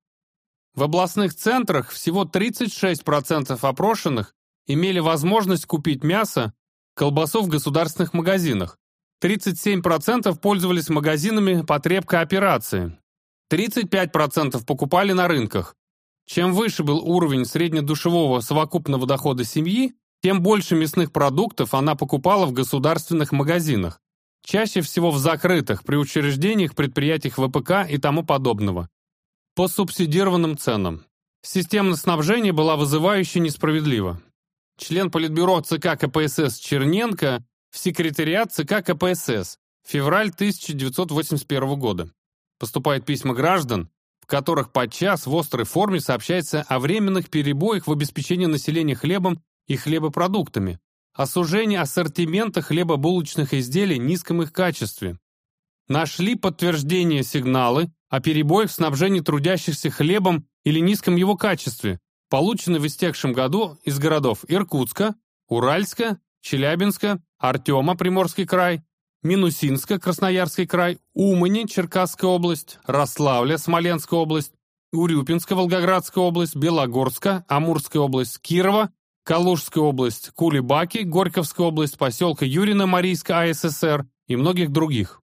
В областных центрах всего 36% опрошенных имели возможность купить мясо, колбасу в государственных магазинах. 37% пользовались магазинами потребкооперации. 35% покупали на рынках. Чем выше был уровень среднедушевого совокупного дохода семьи, тем больше мясных продуктов она покупала в государственных магазинах, чаще всего в закрытых, при учреждениях, предприятиях ВПК и тому подобного. По субсидированным ценам. Система снабжения была вызывающе несправедлива. Член Политбюро ЦК КПСС Черненко в секретариат ЦК КПСС, февраль 1981 года. Поступают письма граждан, в которых подчас в острой форме сообщается о временных перебоях в обеспечении населения хлебом и хлебопродуктами, сужении ассортимента хлебобулочных изделий низком их качестве. Нашли подтверждение сигналы о перебоях в снабжении трудящихся хлебом или низком его качестве, полученные в истекшем году из городов Иркутска, Уральска, Челябинска, Артема, Приморский край, Минусинска, Красноярский край, Умани, Черкасская область, Рославля, Смоленская область, Урюпинска, Волгоградская область, Белогорска, Амурская область, Кирова, Калужская область, Кулебаки, Горьковская область, поселка Юрина, Марийска, АССР и многих других.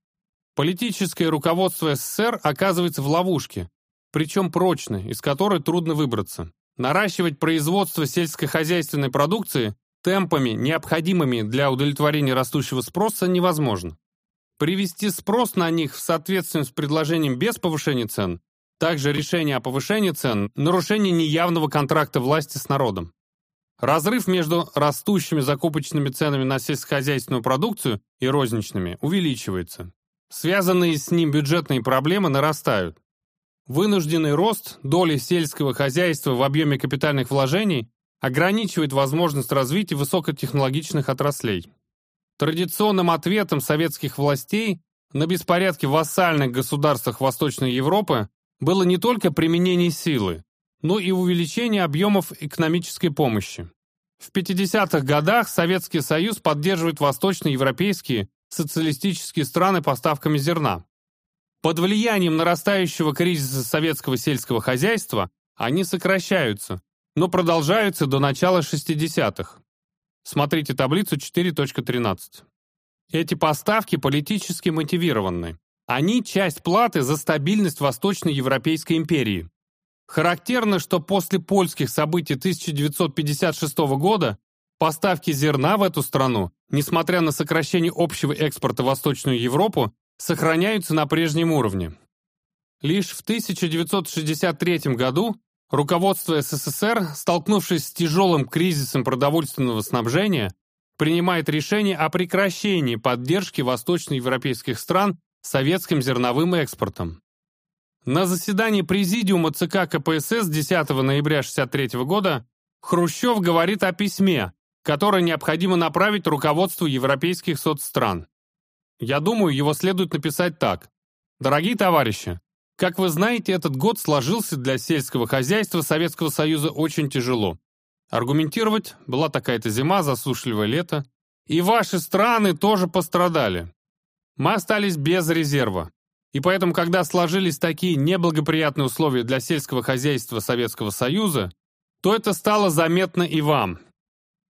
Политическое руководство СССР оказывается в ловушке, причем прочной, из которой трудно выбраться. Наращивать производство сельскохозяйственной продукции темпами, необходимыми для удовлетворения растущего спроса, невозможно. Привести спрос на них в соответствии с предложением без повышения цен, также решение о повышении цен – нарушение неявного контракта власти с народом. Разрыв между растущими закупочными ценами на сельскохозяйственную продукцию и розничными увеличивается. Связанные с ним бюджетные проблемы нарастают. Вынужденный рост доли сельского хозяйства в объеме капитальных вложений ограничивает возможность развития высокотехнологичных отраслей. Традиционным ответом советских властей на беспорядки в вассальных государствах Восточной Европы было не только применение силы, но и увеличение объемов экономической помощи. В 50-х годах Советский Союз поддерживает восточноевропейские социалистические страны поставками зерна. Под влиянием нарастающего кризиса советского сельского хозяйства они сокращаются, но продолжаются до начала 60-х. Смотрите таблицу 4.13. Эти поставки политически мотивированы. Они часть платы за стабильность Восточноевропейской империи. Характерно, что после польских событий 1956 года поставки зерна в эту страну, несмотря на сокращение общего экспорта в Восточную Европу, сохраняются на прежнем уровне. Лишь в 1963 году руководство СССР, столкнувшись с тяжелым кризисом продовольственного снабжения, принимает решение о прекращении поддержки восточноевропейских стран советским зерновым экспортом. На заседании Президиума ЦК КПСС 10 ноября 1963 года Хрущев говорит о письме, которое необходимо направить руководству европейских соцстран. Я думаю, его следует написать так. Дорогие товарищи, как вы знаете, этот год сложился для сельского хозяйства Советского Союза очень тяжело. Аргументировать была такая-то зима, засушливое лето. И ваши страны тоже пострадали. Мы остались без резерва. И поэтому, когда сложились такие неблагоприятные условия для сельского хозяйства Советского Союза, то это стало заметно и вам.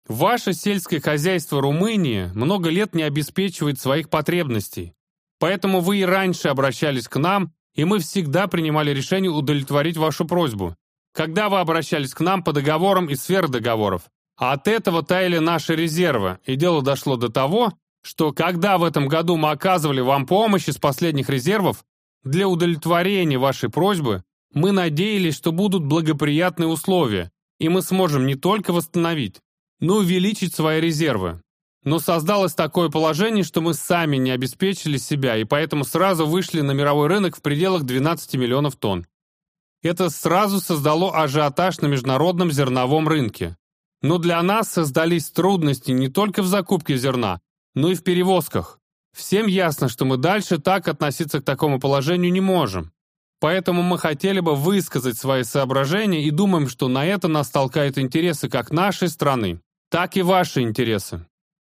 Ваше сельское хозяйство Румынии много лет не обеспечивает своих потребностей. Поэтому вы и раньше обращались к нам, и мы всегда принимали решение удовлетворить вашу просьбу. Когда вы обращались к нам по договорам и сверхдоговоров. А от этого таяли наши резервы, и дело дошло до того, что когда в этом году мы оказывали вам помощь из последних резервов, для удовлетворения вашей просьбы мы надеялись, что будут благоприятные условия, и мы сможем не только восстановить, но и увеличить свои резервы. Но создалось такое положение, что мы сами не обеспечили себя, и поэтому сразу вышли на мировой рынок в пределах 12 миллионов тонн. Это сразу создало ажиотаж на международном зерновом рынке. Но для нас создались трудности не только в закупке зерна, ну и в перевозках. Всем ясно, что мы дальше так относиться к такому положению не можем. Поэтому мы хотели бы высказать свои соображения и думаем, что на это нас толкают интересы как нашей страны, так и ваши интересы.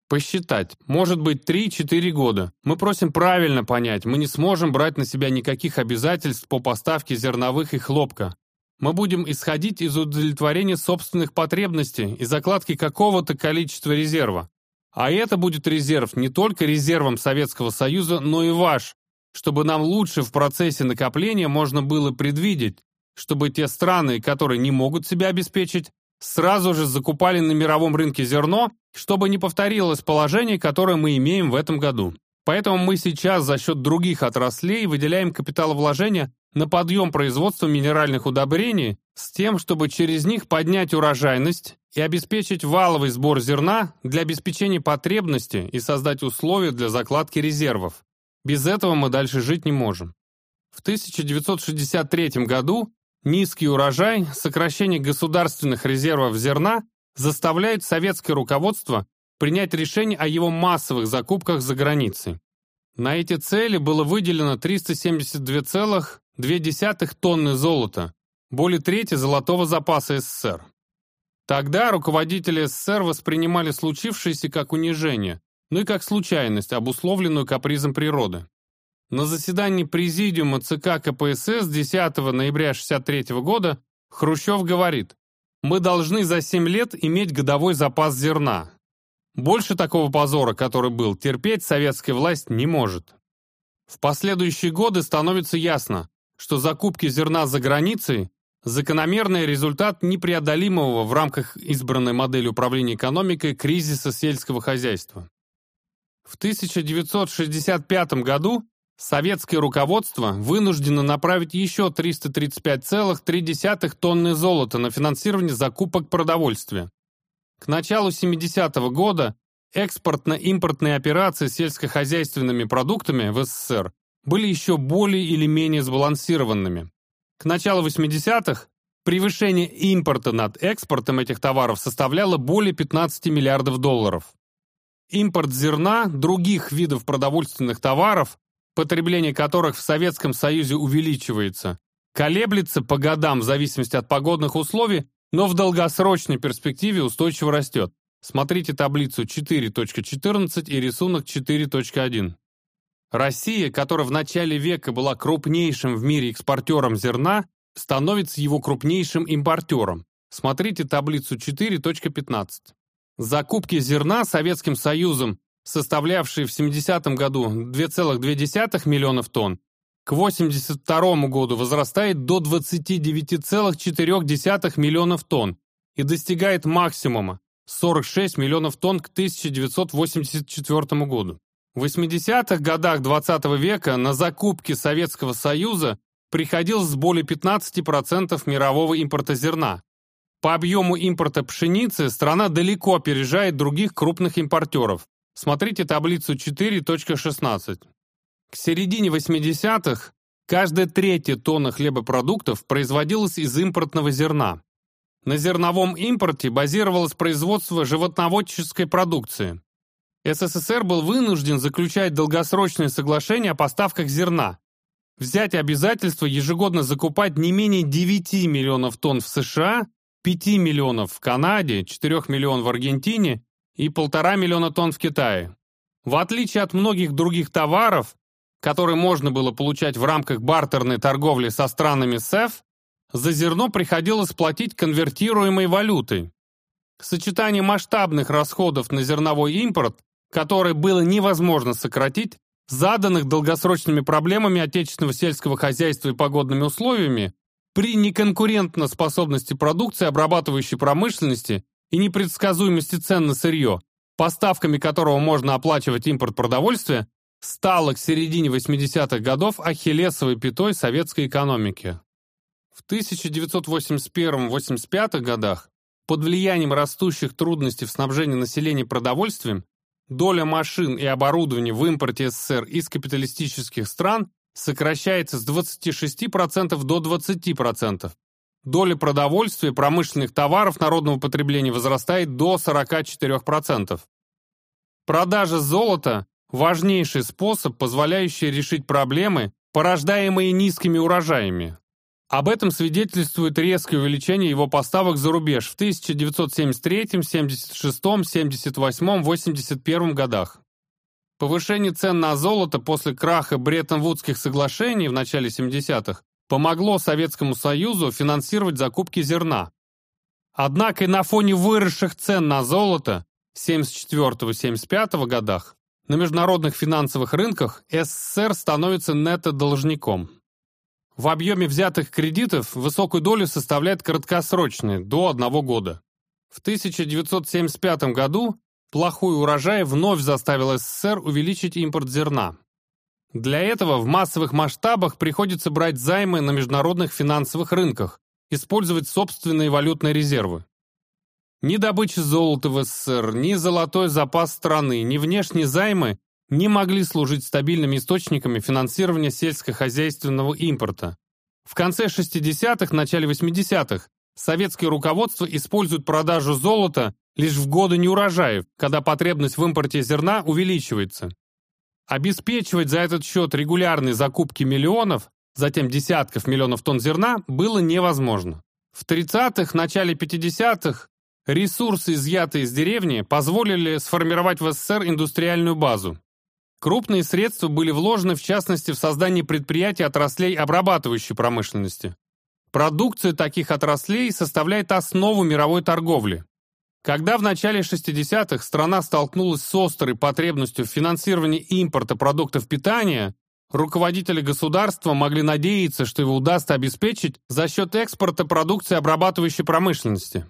Посчитать. Может быть, 3-4 года. Мы просим правильно понять, мы не сможем брать на себя никаких обязательств по поставке зерновых и хлопка. Мы будем исходить из удовлетворения собственных потребностей и закладки какого-то количества резерва. А это будет резерв не только резервом Советского Союза, но и ваш, чтобы нам лучше в процессе накопления можно было предвидеть, чтобы те страны, которые не могут себя обеспечить, сразу же закупали на мировом рынке зерно, чтобы не повторилось положение, которое мы имеем в этом году. Поэтому мы сейчас за счет других отраслей выделяем капиталовложения на подъем производства минеральных удобрений с тем, чтобы через них поднять урожайность и обеспечить валовый сбор зерна для обеспечения потребности и создать условия для закладки резервов. Без этого мы дальше жить не можем. В 1963 году низкий урожай, сокращение государственных резервов зерна заставляет советское руководство принять решение о его массовых закупках за границей. На эти цели было выделено 372,2 тонны золота, более трети золотого запаса СССР. Тогда руководители СССР воспринимали случившееся как унижение, но и как случайность, обусловленную капризом природы. На заседании Президиума ЦК КПСС 10 ноября 1963 года Хрущев говорит, «Мы должны за 7 лет иметь годовой запас зерна. Больше такого позора, который был, терпеть советская власть не может». В последующие годы становится ясно, что закупки зерна за границей закономерный результат непреодолимого в рамках избранной модели управления экономикой кризиса сельского хозяйства. В 1965 году советское руководство вынуждено направить еще 335,3 тонны золота на финансирование закупок продовольствия. К началу 70-го года экспортно-импортные операции с сельскохозяйственными продуктами в СССР были еще более или менее сбалансированными. К началу 80-х превышение импорта над экспортом этих товаров составляло более 15 миллиардов долларов. Импорт зерна, других видов продовольственных товаров, потребление которых в Советском Союзе увеличивается, колеблется по годам в зависимости от погодных условий, но в долгосрочной перспективе устойчиво растет. Смотрите таблицу 4.14 и рисунок 4.1. Россия, которая в начале века была крупнейшим в мире экспортером зерна, становится его крупнейшим импортером. Смотрите таблицу 4.15. Закупки зерна Советским Союзом, составлявшие в 70 году 2,2 миллионов тонн, к 82 году возрастает до 29,4 миллионов тонн и достигает максимума 46 миллионов тонн к 1984 году. В 80-х годах XX -го века на закупки Советского Союза приходилось более 15% мирового импорта зерна. По объему импорта пшеницы страна далеко опережает других крупных импортеров. Смотрите таблицу 4.16. К середине 80-х каждая третья тонна хлебопродуктов производилась из импортного зерна. На зерновом импорте базировалось производство животноводческой продукции. СССР был вынужден заключать долгосрочные соглашения о поставках зерна, взять обязательство ежегодно закупать не менее 9 миллионов тонн в США, 5 миллионов в Канаде, 4 миллионов в Аргентине и 1,5 миллиона тонн в Китае. В отличие от многих других товаров, которые можно было получать в рамках бартерной торговли со странами СЭФ, за зерно приходилось платить конвертируемой валютой. Сочетание масштабных расходов на зерновой импорт которое было невозможно сократить, заданных долгосрочными проблемами отечественного сельского хозяйства и погодными условиями, при неконкурентно способности продукции обрабатывающей промышленности и непредсказуемости цен на сырье, поставками которого можно оплачивать импорт продовольствия, стало к середине 80-х годов ахиллесовой пятой советской экономики. В 1981-85 годах под влиянием растущих трудностей в снабжении населения продовольствием доля машин и оборудования в импорте СССР из капиталистических стран сокращается с 26% до 20%. Доля продовольствия и промышленных товаров народного потребления возрастает до 44%. Продажа золота – важнейший способ, позволяющий решить проблемы, порождаемые низкими урожаями. Об этом свидетельствует резкое увеличение его поставок за рубеж в 1973, 76, 78, 81 годах. Повышение цен на золото после краха Бреттон-Вудских соглашений в начале 70-х помогло Советскому Союзу финансировать закупки зерна. Однако и на фоне выросших цен на золото 74-75 годах на международных финансовых рынках СССР становится нетто-должником. В объеме взятых кредитов высокую долю составляет краткосрочные, до одного года. В 1975 году плохой урожай вновь заставил СССР увеличить импорт зерна. Для этого в массовых масштабах приходится брать займы на международных финансовых рынках, использовать собственные валютные резервы. Ни добыча золота в СССР, ни золотой запас страны, ни внешние займы не могли служить стабильными источниками финансирования сельскохозяйственного импорта. В конце 60-х, начале 80-х советское руководство использует продажу золота лишь в годы неурожаев, когда потребность в импорте зерна увеличивается. Обеспечивать за этот счет регулярные закупки миллионов, затем десятков миллионов тонн зерна, было невозможно. В 30-х, начале 50-х ресурсы, изъятые из деревни, позволили сформировать в СССР индустриальную базу. Крупные средства были вложены в частности в создание предприятий отраслей обрабатывающей промышленности. Продукция таких отраслей составляет основу мировой торговли. Когда в начале 60-х страна столкнулась с острой потребностью в финансировании импорта продуктов питания, руководители государства могли надеяться, что его удастся обеспечить за счет экспорта продукции обрабатывающей промышленности.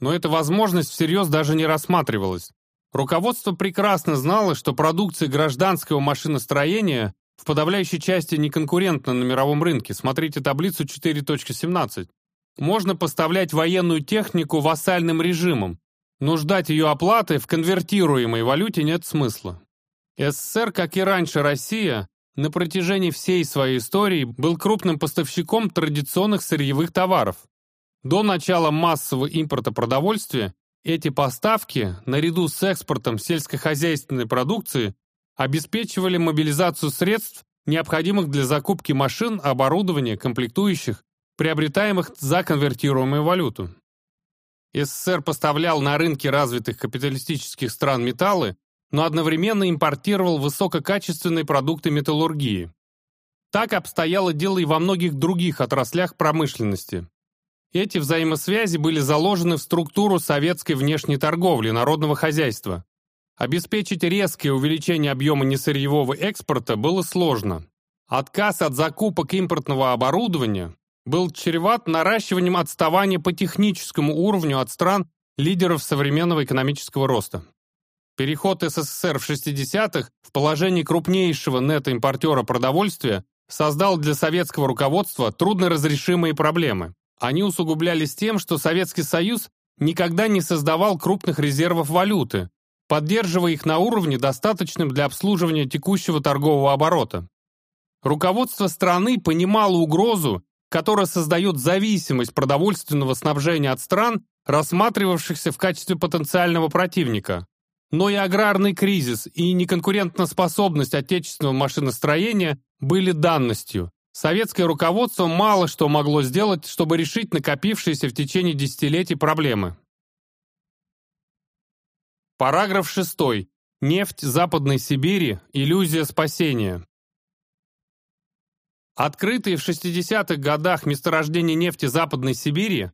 Но эта возможность всерьез даже не рассматривалась. Руководство прекрасно знало, что продукция гражданского машиностроения в подавляющей части неконкурентна на мировом рынке. Смотрите таблицу 4.17. Можно поставлять военную технику вассальным режимом, но ждать ее оплаты в конвертируемой валюте нет смысла. СССР, как и раньше Россия, на протяжении всей своей истории был крупным поставщиком традиционных сырьевых товаров. До начала массового импорта продовольствия эти поставки, наряду с экспортом сельскохозяйственной продукции, обеспечивали мобилизацию средств, необходимых для закупки машин, оборудования, комплектующих, приобретаемых за конвертируемую валюту. СССР поставлял на рынки развитых капиталистических стран металлы, но одновременно импортировал высококачественные продукты металлургии. Так обстояло дело и во многих других отраслях промышленности. Эти взаимосвязи были заложены в структуру советской внешней торговли, народного хозяйства. Обеспечить резкое увеличение объема несырьевого экспорта было сложно. Отказ от закупок импортного оборудования был чреват наращиванием отставания по техническому уровню от стран, лидеров современного экономического роста. Переход СССР в 60-х в положении крупнейшего нетоимпортера продовольствия создал для советского руководства трудноразрешимые проблемы. Они усугублялись тем, что Советский Союз никогда не создавал крупных резервов валюты, поддерживая их на уровне, достаточном для обслуживания текущего торгового оборота. Руководство страны понимало угрозу, которая создает зависимость продовольственного снабжения от стран, рассматривавшихся в качестве потенциального противника. Но и аграрный кризис, и неконкурентоспособность отечественного машиностроения были данностью. Советское руководство мало что могло сделать, чтобы решить накопившиеся в течение десятилетий проблемы. Параграф 6. Нефть Западной Сибири. Иллюзия спасения. Открытые в 60-х годах месторождения нефти Западной Сибири,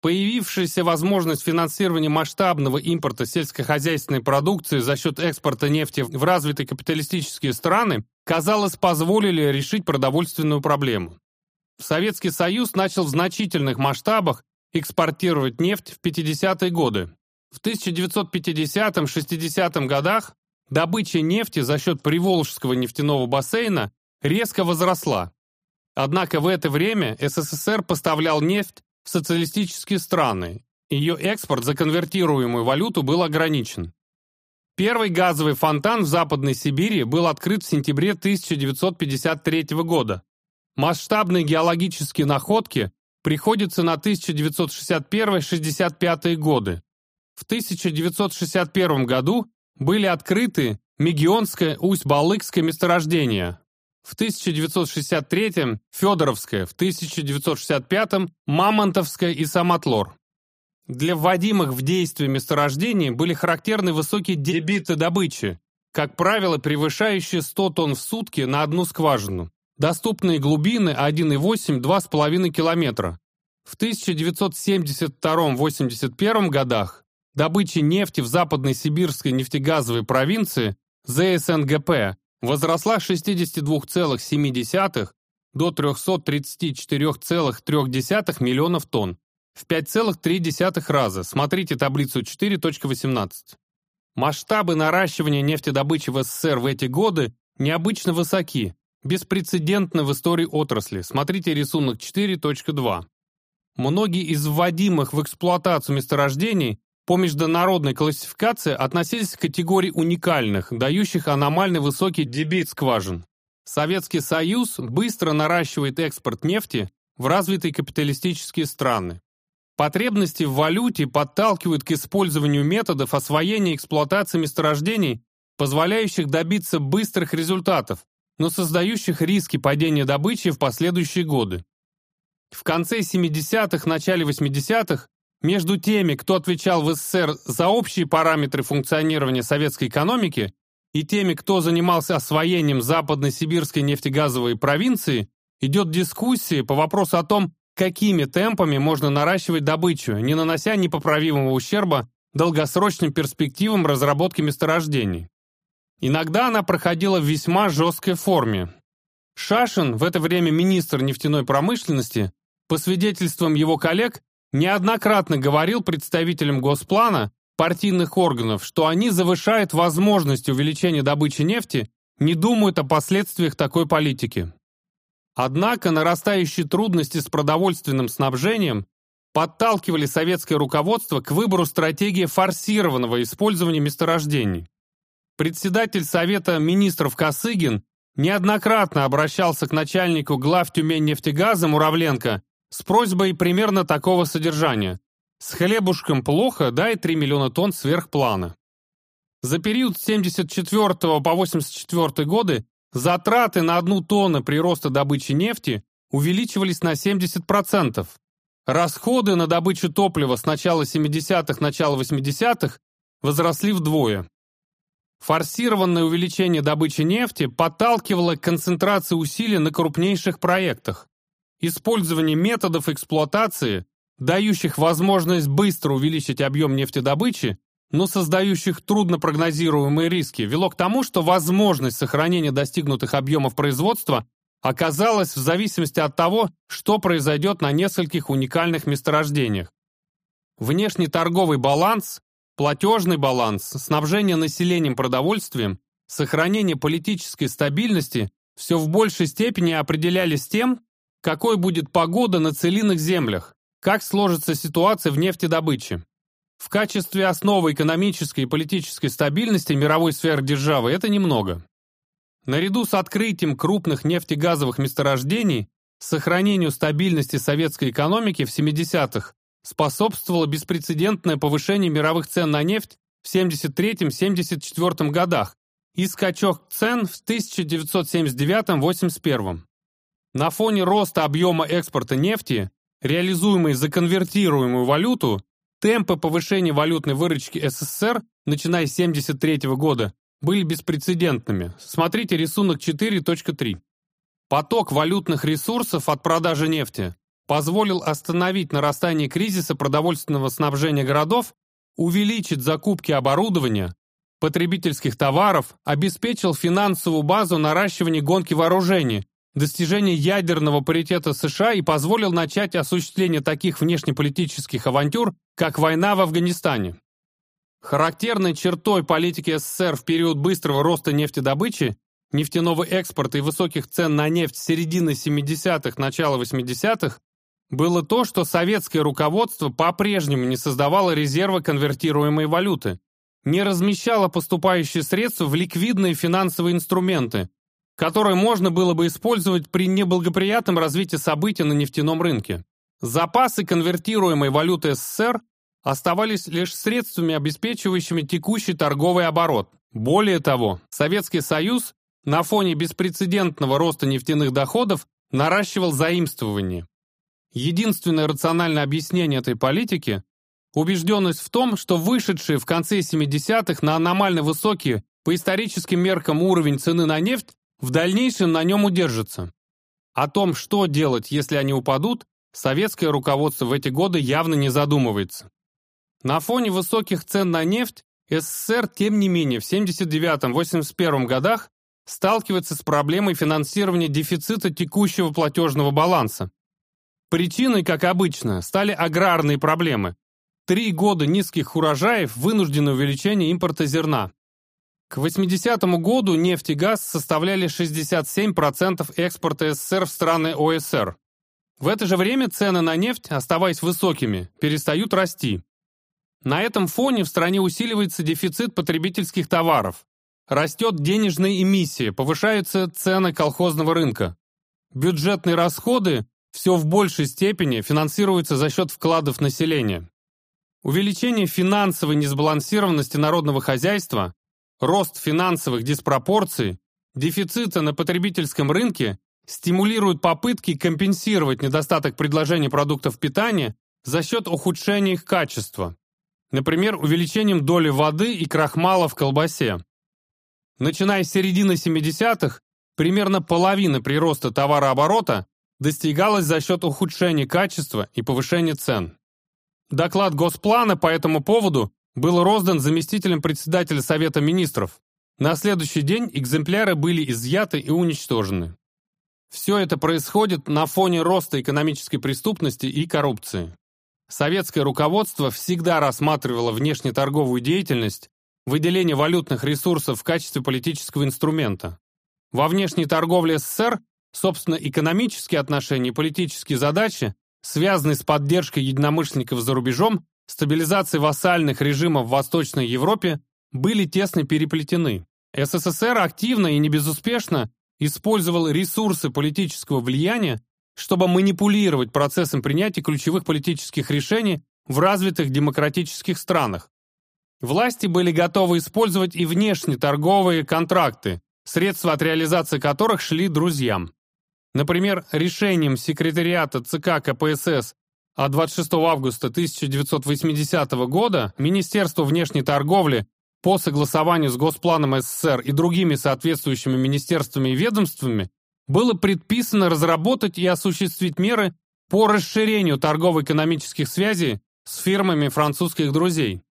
появившаяся возможность финансирования масштабного импорта сельскохозяйственной продукции за счет экспорта нефти в развитые капиталистические страны, казалось, позволили решить продовольственную проблему. Советский Союз начал в значительных масштабах экспортировать нефть в 50-е годы. В 1950-60 годах добыча нефти за счет Приволжского нефтяного бассейна резко возросла. Однако в это время СССР поставлял нефть в социалистические страны. Ее экспорт за конвертируемую валюту был ограничен. Первый газовый фонтан в Западной Сибири был открыт в сентябре 1953 года. Масштабные геологические находки приходятся на 1961-65 годы. В 1961 году были открыты Мегионское Усть-Балыкское месторождение, в 1963-м Федоровское, в 1965-м Мамонтовское и Самотлор. Для вводимых в действие месторождений были характерны высокие дебиты добычи, как правило, превышающие 100 тонн в сутки на одну скважину. Доступные глубины 1,8-2,5 километра. В 1972-81 годах добыча нефти в Западной Сибирской нефтегазовой провинции ЗСНГП возросла с 62,7 до 334,3 миллионов тонн, в 5,3 раза. Смотрите таблицу 4.18. Масштабы наращивания нефтедобычи в СССР в эти годы необычно высоки, беспрецедентно в истории отрасли. Смотрите рисунок 4.2. Многие из вводимых в эксплуатацию месторождений по международной классификации относились к категории уникальных, дающих аномально высокий дебит скважин. Советский Союз быстро наращивает экспорт нефти в развитые капиталистические страны. Потребности в валюте подталкивают к использованию методов освоения и эксплуатации месторождений, позволяющих добиться быстрых результатов, но создающих риски падения добычи в последующие годы. В конце 70-х, начале 80-х между теми, кто отвечал в СССР за общие параметры функционирования советской экономики, и теми, кто занимался освоением западно-сибирской нефтегазовой провинции, идет дискуссия по вопросу о том, какими темпами можно наращивать добычу, не нанося непоправимого ущерба долгосрочным перспективам разработки месторождений. Иногда она проходила в весьма жесткой форме. Шашин, в это время министр нефтяной промышленности, по свидетельствам его коллег, неоднократно говорил представителям Госплана, партийных органов, что они завышают возможность увеличения добычи нефти, не думают о последствиях такой политики. Однако нарастающие трудности с продовольственным снабжением подталкивали советское руководство к выбору стратегии форсированного использования месторождений. Председатель Совета министров Косыгин неоднократно обращался к начальнику глав Тюмень-нефтегаза Муравленко с просьбой примерно такого содержания. С хлебушком плохо, дай 3 миллиона тонн сверх плана. За период с 74 по 84 годы затраты на одну тонну прироста добычи нефти увеличивались на 70%. Расходы на добычу топлива с начала 70-х, начала 80-х возросли вдвое. Форсированное увеличение добычи нефти подталкивало к концентрации усилий на крупнейших проектах. Использование методов эксплуатации, дающих возможность быстро увеличить объем нефтедобычи, но создающих труднопрогнозируемые риски, вело к тому, что возможность сохранения достигнутых объемов производства оказалась в зависимости от того, что произойдет на нескольких уникальных месторождениях. Внешний торговый баланс, платежный баланс, снабжение населением продовольствием, сохранение политической стабильности все в большей степени определялись тем, какой будет погода на целинных землях, как сложится ситуация в нефтедобыче. В качестве основы экономической и политической стабильности мировой сферы державы это немного. Наряду с открытием крупных нефтегазовых месторождений, сохранению стабильности советской экономики в 70-х способствовало беспрецедентное повышение мировых цен на нефть в 73-74 годах и скачок цен в 1979-81. На фоне роста объема экспорта нефти, реализуемой за конвертируемую валюту, темпы повышения валютной выручки СССР, начиная с 1973 года, были беспрецедентными. Смотрите рисунок 4.3. Поток валютных ресурсов от продажи нефти позволил остановить нарастание кризиса продовольственного снабжения городов, увеличить закупки оборудования, потребительских товаров, обеспечил финансовую базу наращивания гонки вооружений, достижение ядерного паритета США и позволил начать осуществление таких внешнеполитических авантюр, как война в Афганистане. Характерной чертой политики СССР в период быстрого роста нефтедобычи, нефтяного экспорта и высоких цен на нефть середины 70-х, начала 80-х было то, что советское руководство по-прежнему не создавало резерва конвертируемой валюты, не размещало поступающие средства в ликвидные финансовые инструменты, которые можно было бы использовать при неблагоприятном развитии событий на нефтяном рынке. Запасы конвертируемой валюты СССР оставались лишь средствами, обеспечивающими текущий торговый оборот. Более того, Советский Союз на фоне беспрецедентного роста нефтяных доходов наращивал заимствование. Единственное рациональное объяснение этой политики – убежденность в том, что вышедшие в конце 70-х на аномально высокий по историческим меркам уровень цены на нефть в дальнейшем на нем удержатся. О том, что делать, если они упадут, советское руководство в эти годы явно не задумывается. На фоне высоких цен на нефть СССР, тем не менее, в 79-81 годах сталкивается с проблемой финансирования дефицита текущего платежного баланса. Причиной, как обычно, стали аграрные проблемы. Три года низких урожаев, вынужденное увеличение импорта зерна. К 80 году нефть и газ составляли 67% экспорта СССР в страны ОСР. В это же время цены на нефть, оставаясь высокими, перестают расти. На этом фоне в стране усиливается дефицит потребительских товаров. Растет денежная эмиссия, повышаются цены колхозного рынка. Бюджетные расходы все в большей степени финансируются за счет вкладов населения. Увеличение финансовой несбалансированности народного хозяйства Рост финансовых диспропорций, дефицита на потребительском рынке стимулируют попытки компенсировать недостаток предложения продуктов питания за счет ухудшения их качества, например, увеличением доли воды и крахмала в колбасе. Начиная с середины 70-х, примерно половина прироста товарооборота достигалась за счет ухудшения качества и повышения цен. Доклад Госплана по этому поводу был роздан заместителем председателя Совета министров. На следующий день экземпляры были изъяты и уничтожены. Все это происходит на фоне роста экономической преступности и коррупции. Советское руководство всегда рассматривало внешнеторговую деятельность, выделение валютных ресурсов в качестве политического инструмента. Во внешней торговле СССР, собственно, экономические отношения и политические задачи, связанные с поддержкой единомышленников за рубежом, стабилизацией вассальных режимов в Восточной Европе, были тесно переплетены. СССР активно и небезуспешно использовал ресурсы политического влияния, чтобы манипулировать процессом принятия ключевых политических решений в развитых демократических странах. Власти были готовы использовать и внешнеторговые контракты, средства от реализации которых шли друзьям. Например, решением секретариата ЦК КПСС от 26 августа 1980 года Министерство внешней торговли по согласованию с Госпланом СССР и другими соответствующими министерствами и ведомствами было предписано разработать и осуществить меры по расширению торгово-экономических связей с фирмами французских друзей.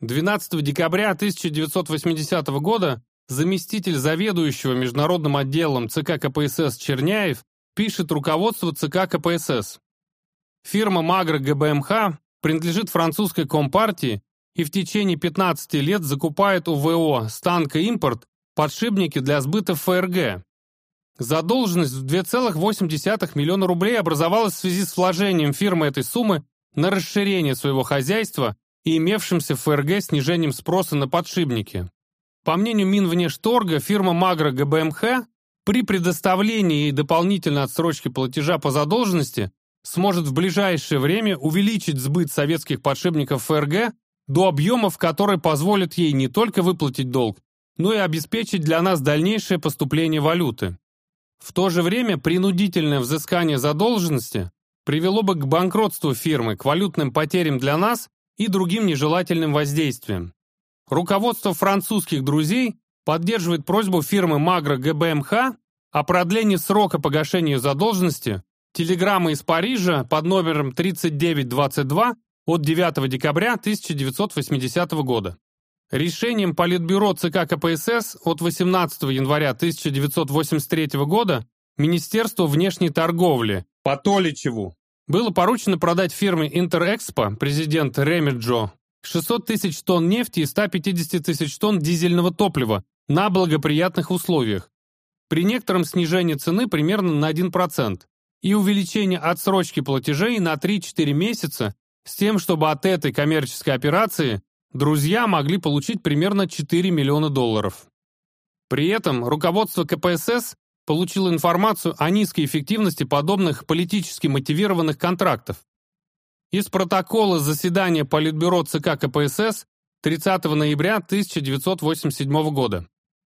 12 декабря 1980 года заместитель заведующего международным отделом ЦК КПСС Черняев пишет руководству ЦК КПСС. Фирма «Магра ГБМХ» принадлежит французской компартии и в течение 15 лет закупает у ВО «Станка Импорт» подшипники для сбыта ФРГ. Задолженность в 2,8 миллиона рублей образовалась в связи с вложением фирмы этой суммы на расширение своего хозяйства и имевшимся в ФРГ снижением спроса на подшипники. По мнению Минвнешторга, фирма «Магра ГБМХ» при предоставлении ей дополнительной отсрочки платежа по задолженности сможет в ближайшее время увеличить сбыт советских подшипников ФРГ до объемов, которые позволят ей не только выплатить долг, но и обеспечить для нас дальнейшее поступление валюты. В то же время принудительное взыскание задолженности привело бы к банкротству фирмы, к валютным потерям для нас и другим нежелательным воздействиям. Руководство французских друзей поддерживает просьбу фирмы Магра ГБМХ о продлении срока погашения задолженности телеграммы из Парижа под номером 3922 от 9 декабря 1980 года. Решением Политбюро ЦК КПСС от 18 января 1983 года Министерству внешней торговли по Толичеву было поручено продать фирме Интерэкспо президент Ремеджо 600 тысяч тонн нефти и 150 тысяч тонн дизельного топлива на благоприятных условиях. При некотором снижении цены примерно на 1% и увеличении отсрочки платежей на 3-4 месяца с тем, чтобы от этой коммерческой операции друзья могли получить примерно 4 миллиона долларов. При этом руководство КПСС получило информацию о низкой эффективности подобных политически мотивированных контрактов. Из протокола заседания Политбюро ЦК КПСС 30 ноября 1987 года.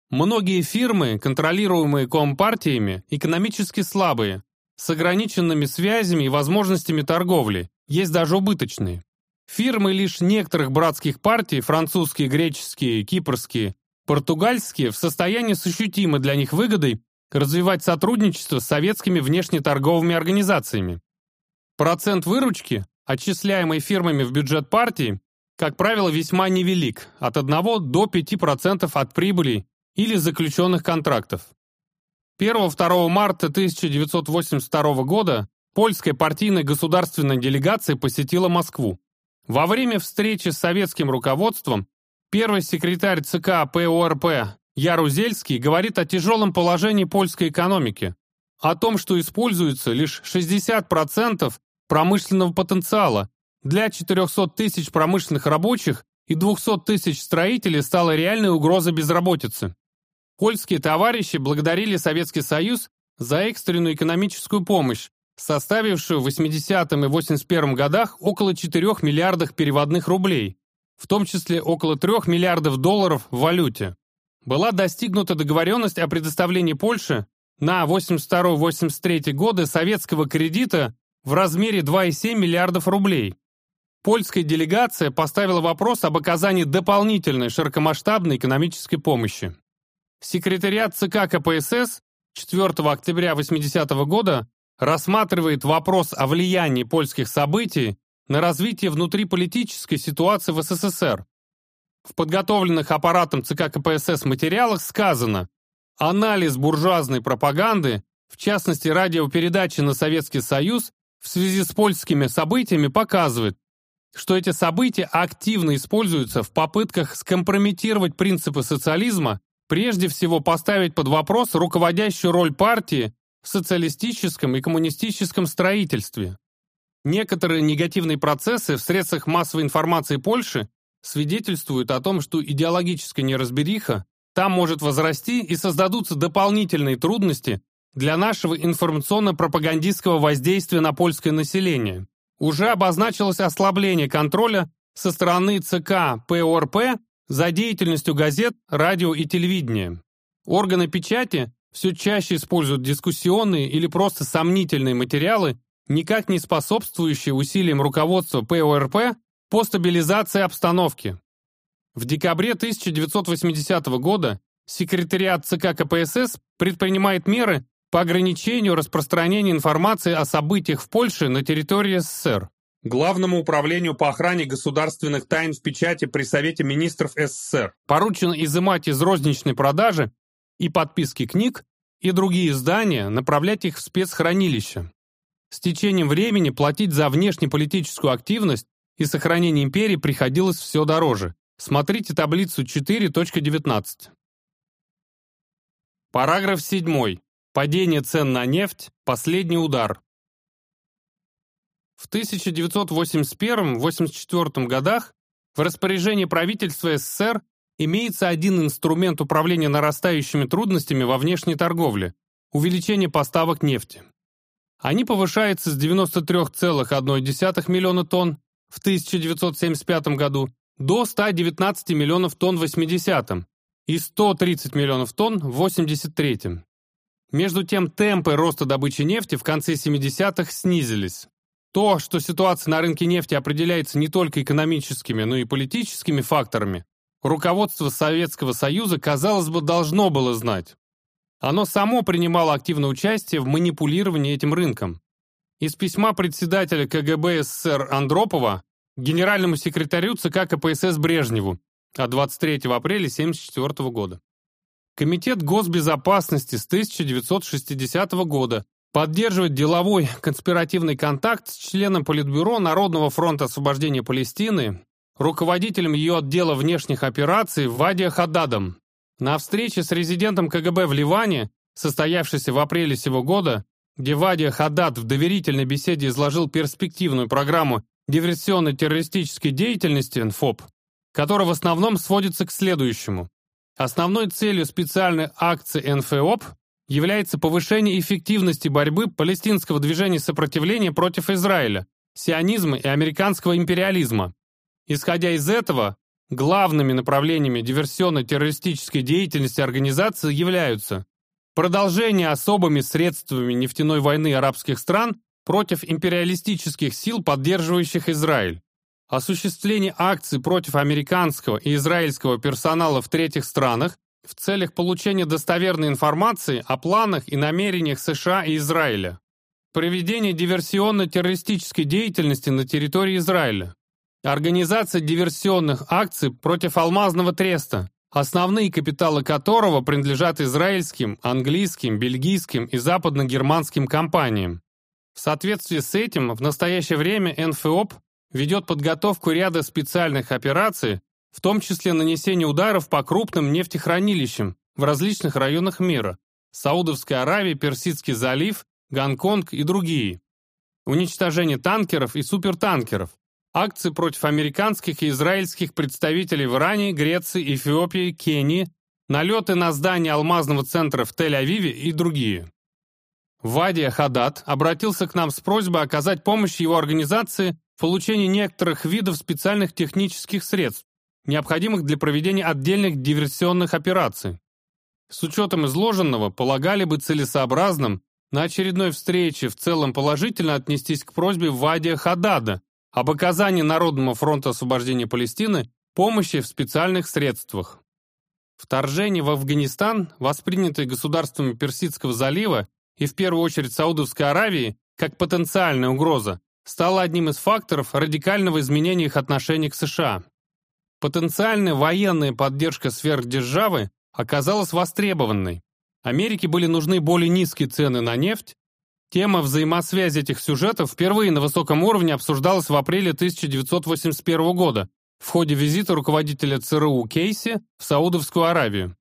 Многие фирмы, контролируемые компартиями, экономически слабые, с ограниченными связями и возможностями торговли, есть даже убыточные. Фирмы лишь некоторых братских партий, французские, греческие, кипрские, португальские, в состоянии с ощутимой для них выгодой развивать сотрудничество с советскими внешнеторговыми организациями. Процент выручки, отчисляемый фирмами в бюджет партии, как правило, весьма невелик, от 1 до 5% от прибыли или заключенных контрактов. 1-2 марта 1982 года польская партийная государственная делегация посетила Москву. Во время встречи с советским руководством первый секретарь ЦК ПОРП Ярузельский говорит о тяжелом положении польской экономики, о том, что используется лишь 60% промышленного потенциала. Для 400 тысяч промышленных рабочих и 200 тысяч строителей стала реальной угроза безработицы. Польские товарищи благодарили Советский Союз за экстренную экономическую помощь, составившую в 80-м и 81-м годах около 4 миллиардов переводных рублей, в том числе около 3 миллиардов долларов в валюте. Была достигнута договоренность о предоставлении Польше на 82-83 годы советского кредита в размере 2,7 миллиардов рублей. Польская делегация поставила вопрос об оказании дополнительной широкомасштабной экономической помощи. Секретариат ЦК КПСС 4 октября 80 -го года рассматривает вопрос о влиянии польских событий на развитие внутриполитической ситуации в СССР. В подготовленных аппаратом ЦК КПСС материалах сказано «Анализ буржуазной пропаганды в частности радиопередачи на Советский Союз, в связи с польскими событиями показывает, что эти события активно используются в попытках скомпрометировать принципы социализма, прежде всего поставить под вопрос руководящую роль партии в социалистическом и коммунистическом строительстве. Некоторые негативные процессы в средствах массовой информации Польши свидетельствуют о том, что идеологическая неразбериха там может возрасти и создадутся дополнительные трудности для нашего информационно-пропагандистского воздействия на польское население. Уже обозначилось ослабление контроля со стороны ЦК ПОРП за деятельностью газет, радио и телевидения. Органы печати все чаще используют дискуссионные или просто сомнительные материалы, никак не способствующие усилиям руководства ПОРП по стабилизации обстановки. В декабре 1980 года секретариат ЦК КПСС предпринимает меры по ограничению распространения информации о событиях в Польше на территории СССР. Главному управлению по охране государственных тайн в печати при Совете министров СССР поручено изымать из розничной продажи и подписки книг и другие издания, направлять их в спецхранилища. С течением времени платить за внешнеполитическую активность и сохранение империи приходилось все дороже. Смотрите таблицу 4.19. Параграф 7. Падение цен на нефть. Последний удар. В 1981-84 годах в распоряжении правительства СССР имеется один инструмент управления нарастающими трудностями во внешней торговле – увеличение поставок нефти. Они повышаются с 93,1 миллиона тонн в 1975 году до 119 миллионов тонн в 80-м и 130 миллионов тонн в 83-м. Между тем, темпы роста добычи нефти в конце 70-х снизились. То, что ситуация на рынке нефти определяется не только экономическими, но и политическими факторами, руководство Советского Союза, казалось бы, должно было знать. Оно само принимало активное участие в манипулировании этим рынком. Из письма председателя КГБ СССР Андропова генеральному секретарю ЦК КПСС Брежневу от 23 апреля 1974 года. Комитет госбезопасности с 1960 года поддерживает деловой конспиративный контакт с членом Политбюро Народного фронта освобождения Палестины, руководителем ее отдела внешних операций Вадия Хададом. На встрече с резидентом КГБ в Ливане, состоявшейся в апреле сего года, где Вадия Хадад в доверительной беседе изложил перспективную программу диверсионно-террористической деятельности НФОП, которая в основном сводится к следующему. Основной целью специальной акции НФОП является повышение эффективности борьбы палестинского движения сопротивления против Израиля, сионизма и американского империализма. Исходя из этого, главными направлениями диверсионно-террористической деятельности организации являются продолжение особыми средствами нефтяной войны арабских стран против империалистических сил, поддерживающих Израиль, осуществление акций против американского и израильского персонала в третьих странах в целях получения достоверной информации о планах и намерениях США и Израиля, проведение диверсионно-террористической деятельности на территории Израиля, организация диверсионных акций против алмазного треста, основные капиталы которого принадлежат израильским, английским, бельгийским и западно-германским компаниям. В соответствии с этим, в настоящее время НФОП ведет подготовку ряда специальных операций, в том числе нанесение ударов по крупным нефтехранилищам в различных районах мира – Саудовская Аравия, Персидский залив, Гонконг и другие. Уничтожение танкеров и супертанкеров, акции против американских и израильских представителей в Иране, Греции, Эфиопии, Кении, налеты на здание алмазного центра в Тель-Авиве и другие. Вадия Хадад обратился к нам с просьбой оказать помощь его организации в получении некоторых видов специальных технических средств, необходимых для проведения отдельных диверсионных операций. С учетом изложенного, полагали бы целесообразным на очередной встрече в целом положительно отнестись к просьбе Вадия Хадада об оказании Народному фронту освобождения Палестины помощи в специальных средствах. Вторжение в Афганистан, воспринятое государствами Персидского залива и в первую очередь Саудовской Аравии, как потенциальная угроза, стало одним из факторов радикального изменения их отношений к США. Потенциальная военная поддержка сверхдержавы оказалась востребованной. Америке были нужны более низкие цены на нефть. Тема взаимосвязи этих сюжетов впервые на высоком уровне обсуждалась в апреле 1981 года в ходе визита руководителя ЦРУ Кейси в Саудовскую Аравию.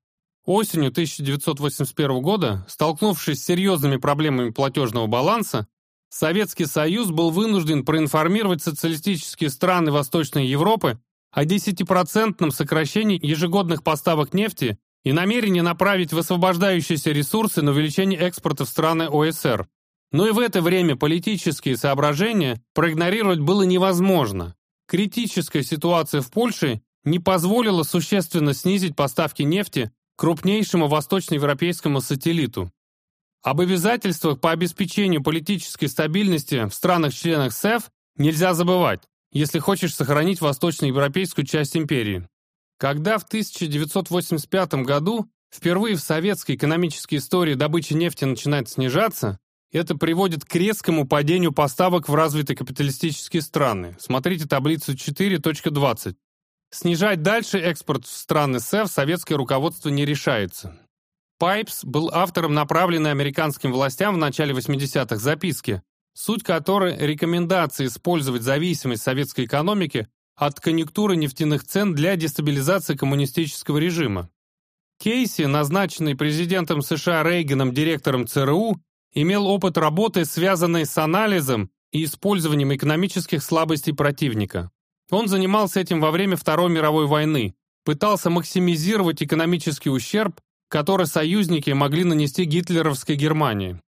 Осенью 1981 года, столкнувшись с серьезными проблемами платежного баланса, Советский Союз был вынужден проинформировать социалистические страны Восточной Европы о 10% сокращении ежегодных поставок нефти и намерении направить высвобождающиеся ресурсы на увеличение экспорта в страны ОСР. Но и в это время политические соображения проигнорировать было невозможно. Критическая ситуация в Польше не позволила существенно снизить поставки нефти крупнейшему восточноевропейскому сателлиту. Об обязательствах по обеспечению политической стабильности в странах-членах СЭФ нельзя забывать, если хочешь сохранить восточноевропейскую часть империи. Когда в 1985 году впервые в советской экономической истории добыча нефти начинает снижаться, это приводит к резкому падению поставок в развитые капиталистические страны. Смотрите таблицу 4.20. Снижать дальше экспорт в страны СЭФ советское руководство не решается. Пайпс был автором направленной американским властям в начале 80-х записки, суть которой – рекомендации использовать зависимость советской экономики от конъюнктуры нефтяных цен для дестабилизации коммунистического режима. Кейси, назначенный президентом США Рейганом директором ЦРУ, имел опыт работы, связанной с анализом и использованием экономических слабостей противника. Он занимался этим во время Второй мировой войны, пытался максимизировать экономический ущерб, который союзники могли нанести гитлеровской Германии.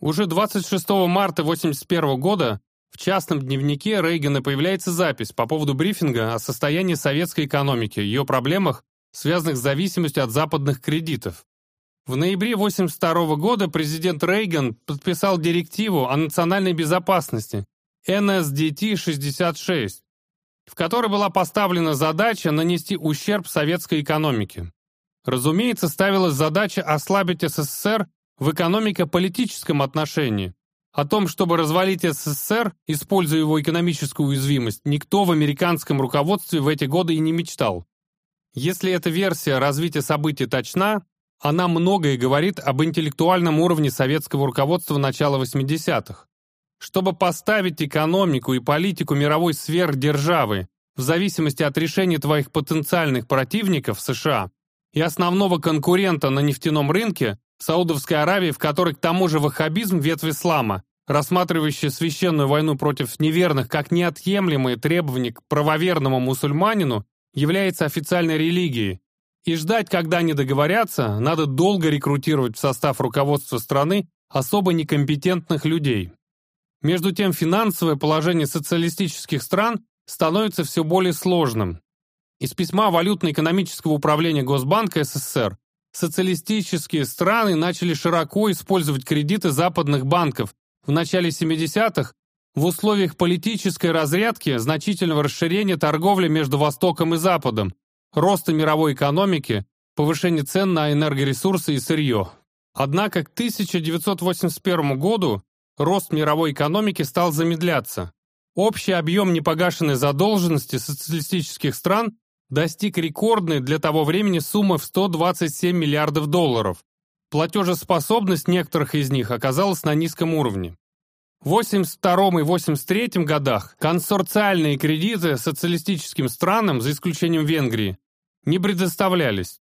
Уже 26 марта 1981 года в частном дневнике Рейгана появляется запись по поводу брифинга о состоянии советской экономики, ее проблемах, связанных с зависимостью от западных кредитов. В ноябре 1982 года президент Рейган подписал директиву о национальной безопасности NSDT-66, в которой была поставлена задача нанести ущерб советской экономике. Разумеется, ставилась задача ослабить СССР в экономико-политическом отношении. О том, чтобы развалить СССР, используя его экономическую уязвимость, никто в американском руководстве в эти годы и не мечтал. Если эта версия развития событий точна, она многое говорит об интеллектуальном уровне советского руководства начала 80-х. Чтобы поставить экономику и политику мировой сверхдержавы в зависимости от решения твоих потенциальных противников США и основного конкурента на нефтяном рынке, Саудовской Аравии, в которой к тому же ваххабизм ветвь ислама, рассматривающий священную войну против неверных как неотъемлемые требования к правоверному мусульманину, является официальной религией, и ждать, когда они договорятся, надо долго рекрутировать в состав руководства страны особо некомпетентных людей. Между тем, финансовое положение социалистических стран становится все более сложным. Из письма Валютно-экономического управления Госбанка СССР социалистические страны начали широко использовать кредиты западных банков в начале 70-х в условиях политической разрядки, значительного расширения торговли между Востоком и Западом, роста мировой экономики, повышения цен на энергоресурсы и сырье. Однако к 1981 году рост мировой экономики стал замедляться. Общий объем непогашенной задолженности социалистических стран достиг рекордной для того времени суммы в 127 миллиардов долларов. Платежеспособность некоторых из них оказалась на низком уровне. В 1982 и 1983 годах консорциальные кредиты социалистическим странам, за исключением Венгрии, не предоставлялись.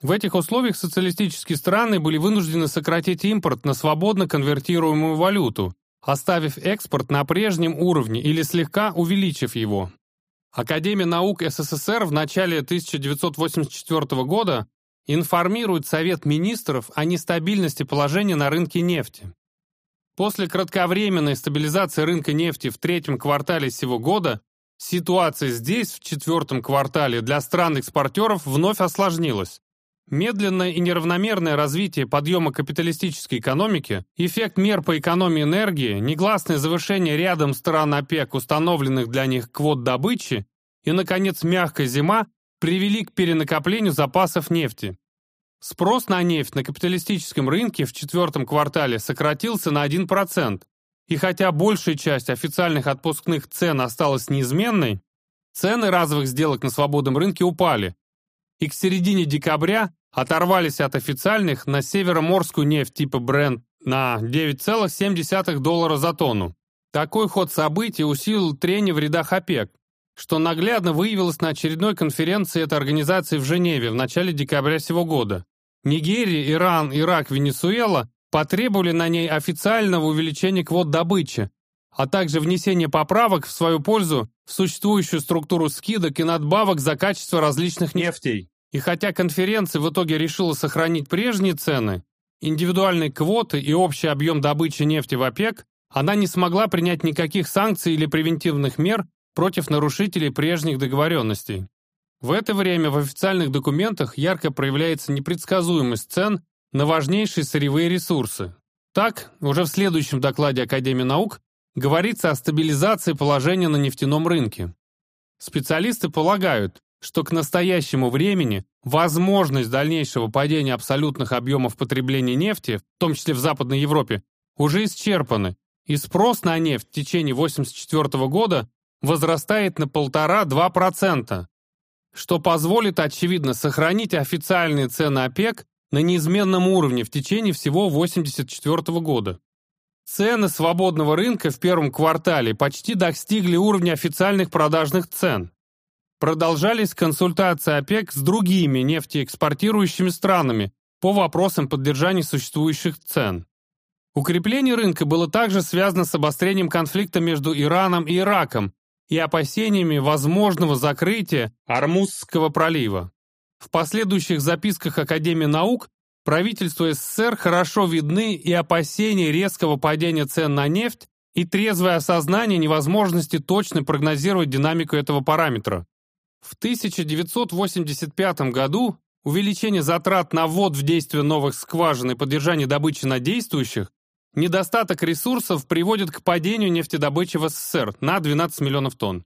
В этих условиях социалистические страны были вынуждены сократить импорт на свободно конвертируемую валюту, оставив экспорт на прежнем уровне или слегка увеличив его. Академия наук СССР в начале 1984 года информирует Совет министров о нестабильности положения на рынке нефти. После кратковременной стабилизации рынка нефти в третьем квартале сего года Ситуация здесь, в четвертом квартале, для стран-экспортеров вновь осложнилась. Медленное и неравномерное развитие подъема капиталистической экономики, эффект мер по экономии энергии, негласное завершение рядом стран ОПЕК установленных для них квот добычи и, наконец, мягкая зима привели к перенакоплению запасов нефти. Спрос на нефть на капиталистическом рынке в четвертом квартале сократился на 1%, и хотя большая часть официальных отпускных цен осталась неизменной, цены разовых сделок на свободном рынке упали. И к середине декабря оторвались от официальных на североморскую нефть типа Brent на 9,7 доллара за тонну. Такой ход событий усилил трение в рядах ОПЕК, что наглядно выявилось на очередной конференции этой организации в Женеве в начале декабря сего года. Нигерия, Иран, Ирак, Венесуэла потребовали на ней официального увеличения квот добычи, а также внесения поправок в свою пользу в существующую структуру скидок и надбавок за качество различных нефтей. И хотя конференция в итоге решила сохранить прежние цены, индивидуальные квоты и общий объем добычи нефти в ОПЕК, она не смогла принять никаких санкций или превентивных мер против нарушителей прежних договоренностей. В это время в официальных документах ярко проявляется непредсказуемость цен на важнейшие сырьевые ресурсы. Так, уже в следующем докладе Академии наук говорится о стабилизации положения на нефтяном рынке. Специалисты полагают, что к настоящему времени возможность дальнейшего падения абсолютных объемов потребления нефти, в том числе в Западной Европе, уже исчерпаны, и спрос на нефть в течение 1984 года возрастает на 1,5-2%, что позволит, очевидно, сохранить официальные цены ОПЕК на неизменном уровне в течение всего 1984 года. Цены свободного рынка в первом квартале почти достигли уровня официальных продажных цен. Продолжались консультации ОПЕК с другими нефтеэкспортирующими странами по вопросам поддержания существующих цен. Укрепление рынка было также связано с обострением конфликта между Ираном и Ираком и опасениями возможного закрытия Армузского пролива. В последующих записках Академии наук правительству СССР хорошо видны и опасения резкого падения цен на нефть, и трезвое осознание невозможности точно прогнозировать динамику этого параметра. В 1985 году увеличение затрат на ввод в действие новых скважин и поддержание добычи на действующих недостаток ресурсов приводит к падению нефтедобычи в СССР на 12 миллионов тонн.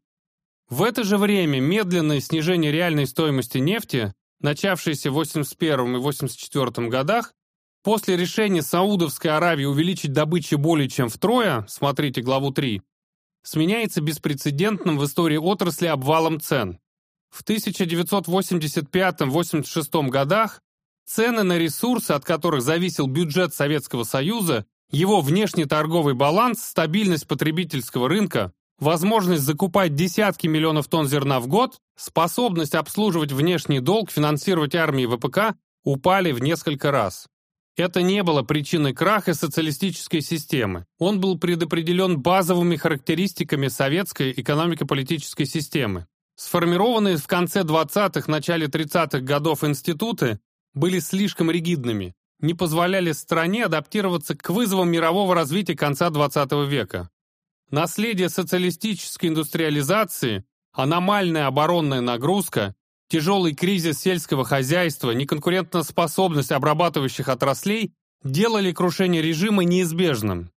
В это же время медленное снижение реальной стоимости нефти, начавшееся в 1981 и 1984 годах, после решения Саудовской Аравии увеличить добычу более чем втрое, смотрите главу 3, сменяется беспрецедентным в истории отрасли обвалом цен. В 1985-86 годах цены на ресурсы, от которых зависел бюджет Советского Союза, его внешний торговый баланс, стабильность потребительского рынка, возможность закупать десятки миллионов тонн зерна в год, способность обслуживать внешний долг, финансировать армии ВПК упали в несколько раз. Это не было причиной краха социалистической системы. Он был предопределен базовыми характеристиками советской экономико-политической системы. Сформированные в конце 20-х, начале 30-х годов институты были слишком ригидными, не позволяли стране адаптироваться к вызовам мирового развития конца 20 века. Наследие социалистической индустриализации, аномальная оборонная нагрузка, тяжелый кризис сельского хозяйства, неконкурентоспособность обрабатывающих отраслей делали крушение режима неизбежным.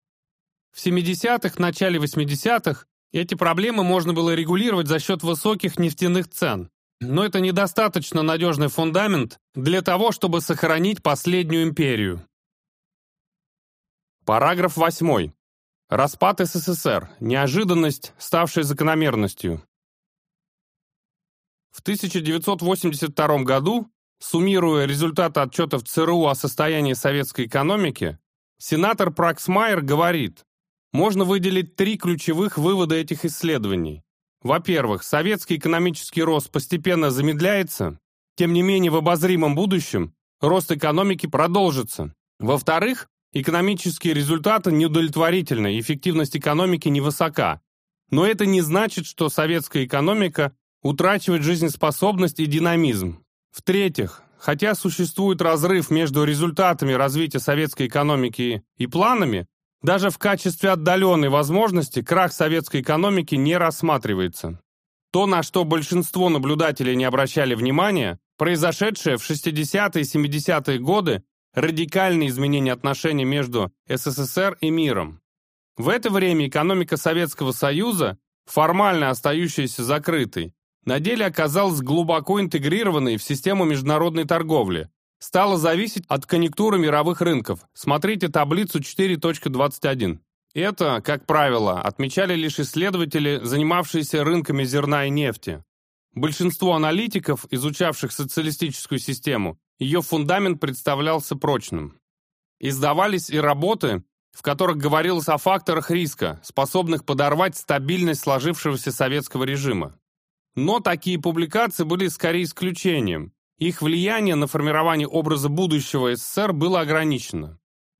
В 70-х, начале 80-х эти проблемы можно было регулировать за счет высоких нефтяных цен. Но это недостаточно надежный фундамент для того, чтобы сохранить последнюю империю. Параграф 8. Распад СССР. Неожиданность, ставшая закономерностью. В 1982 году, суммируя результаты отчетов ЦРУ о состоянии советской экономики, сенатор Праксмайер говорит, можно выделить три ключевых вывода этих исследований. Во-первых, советский экономический рост постепенно замедляется, тем не менее в обозримом будущем рост экономики продолжится. Во-вторых, экономические результаты неудовлетворительны, эффективность экономики невысока. Но это не значит, что советская экономика утрачивает жизнеспособность и динамизм. В-третьих, хотя существует разрыв между результатами развития советской экономики и планами, даже в качестве отдаленной возможности крах советской экономики не рассматривается. То, на что большинство наблюдателей не обращали внимания, произошедшее в 60-е и 70-е годы радикальные изменения отношений между СССР и миром. В это время экономика Советского Союза, формально остающаяся закрытой, на деле оказалась глубоко интегрированной в систему международной торговли, стала зависеть от конъюнктуры мировых рынков. Смотрите таблицу 4.21. Это, как правило, отмечали лишь исследователи, занимавшиеся рынками зерна и нефти. Большинство аналитиков, изучавших социалистическую систему, ее фундамент представлялся прочным. Издавались и работы, в которых говорилось о факторах риска, способных подорвать стабильность сложившегося советского режима. Но такие публикации были скорее исключением. Их влияние на формирование образа будущего СССР было ограничено.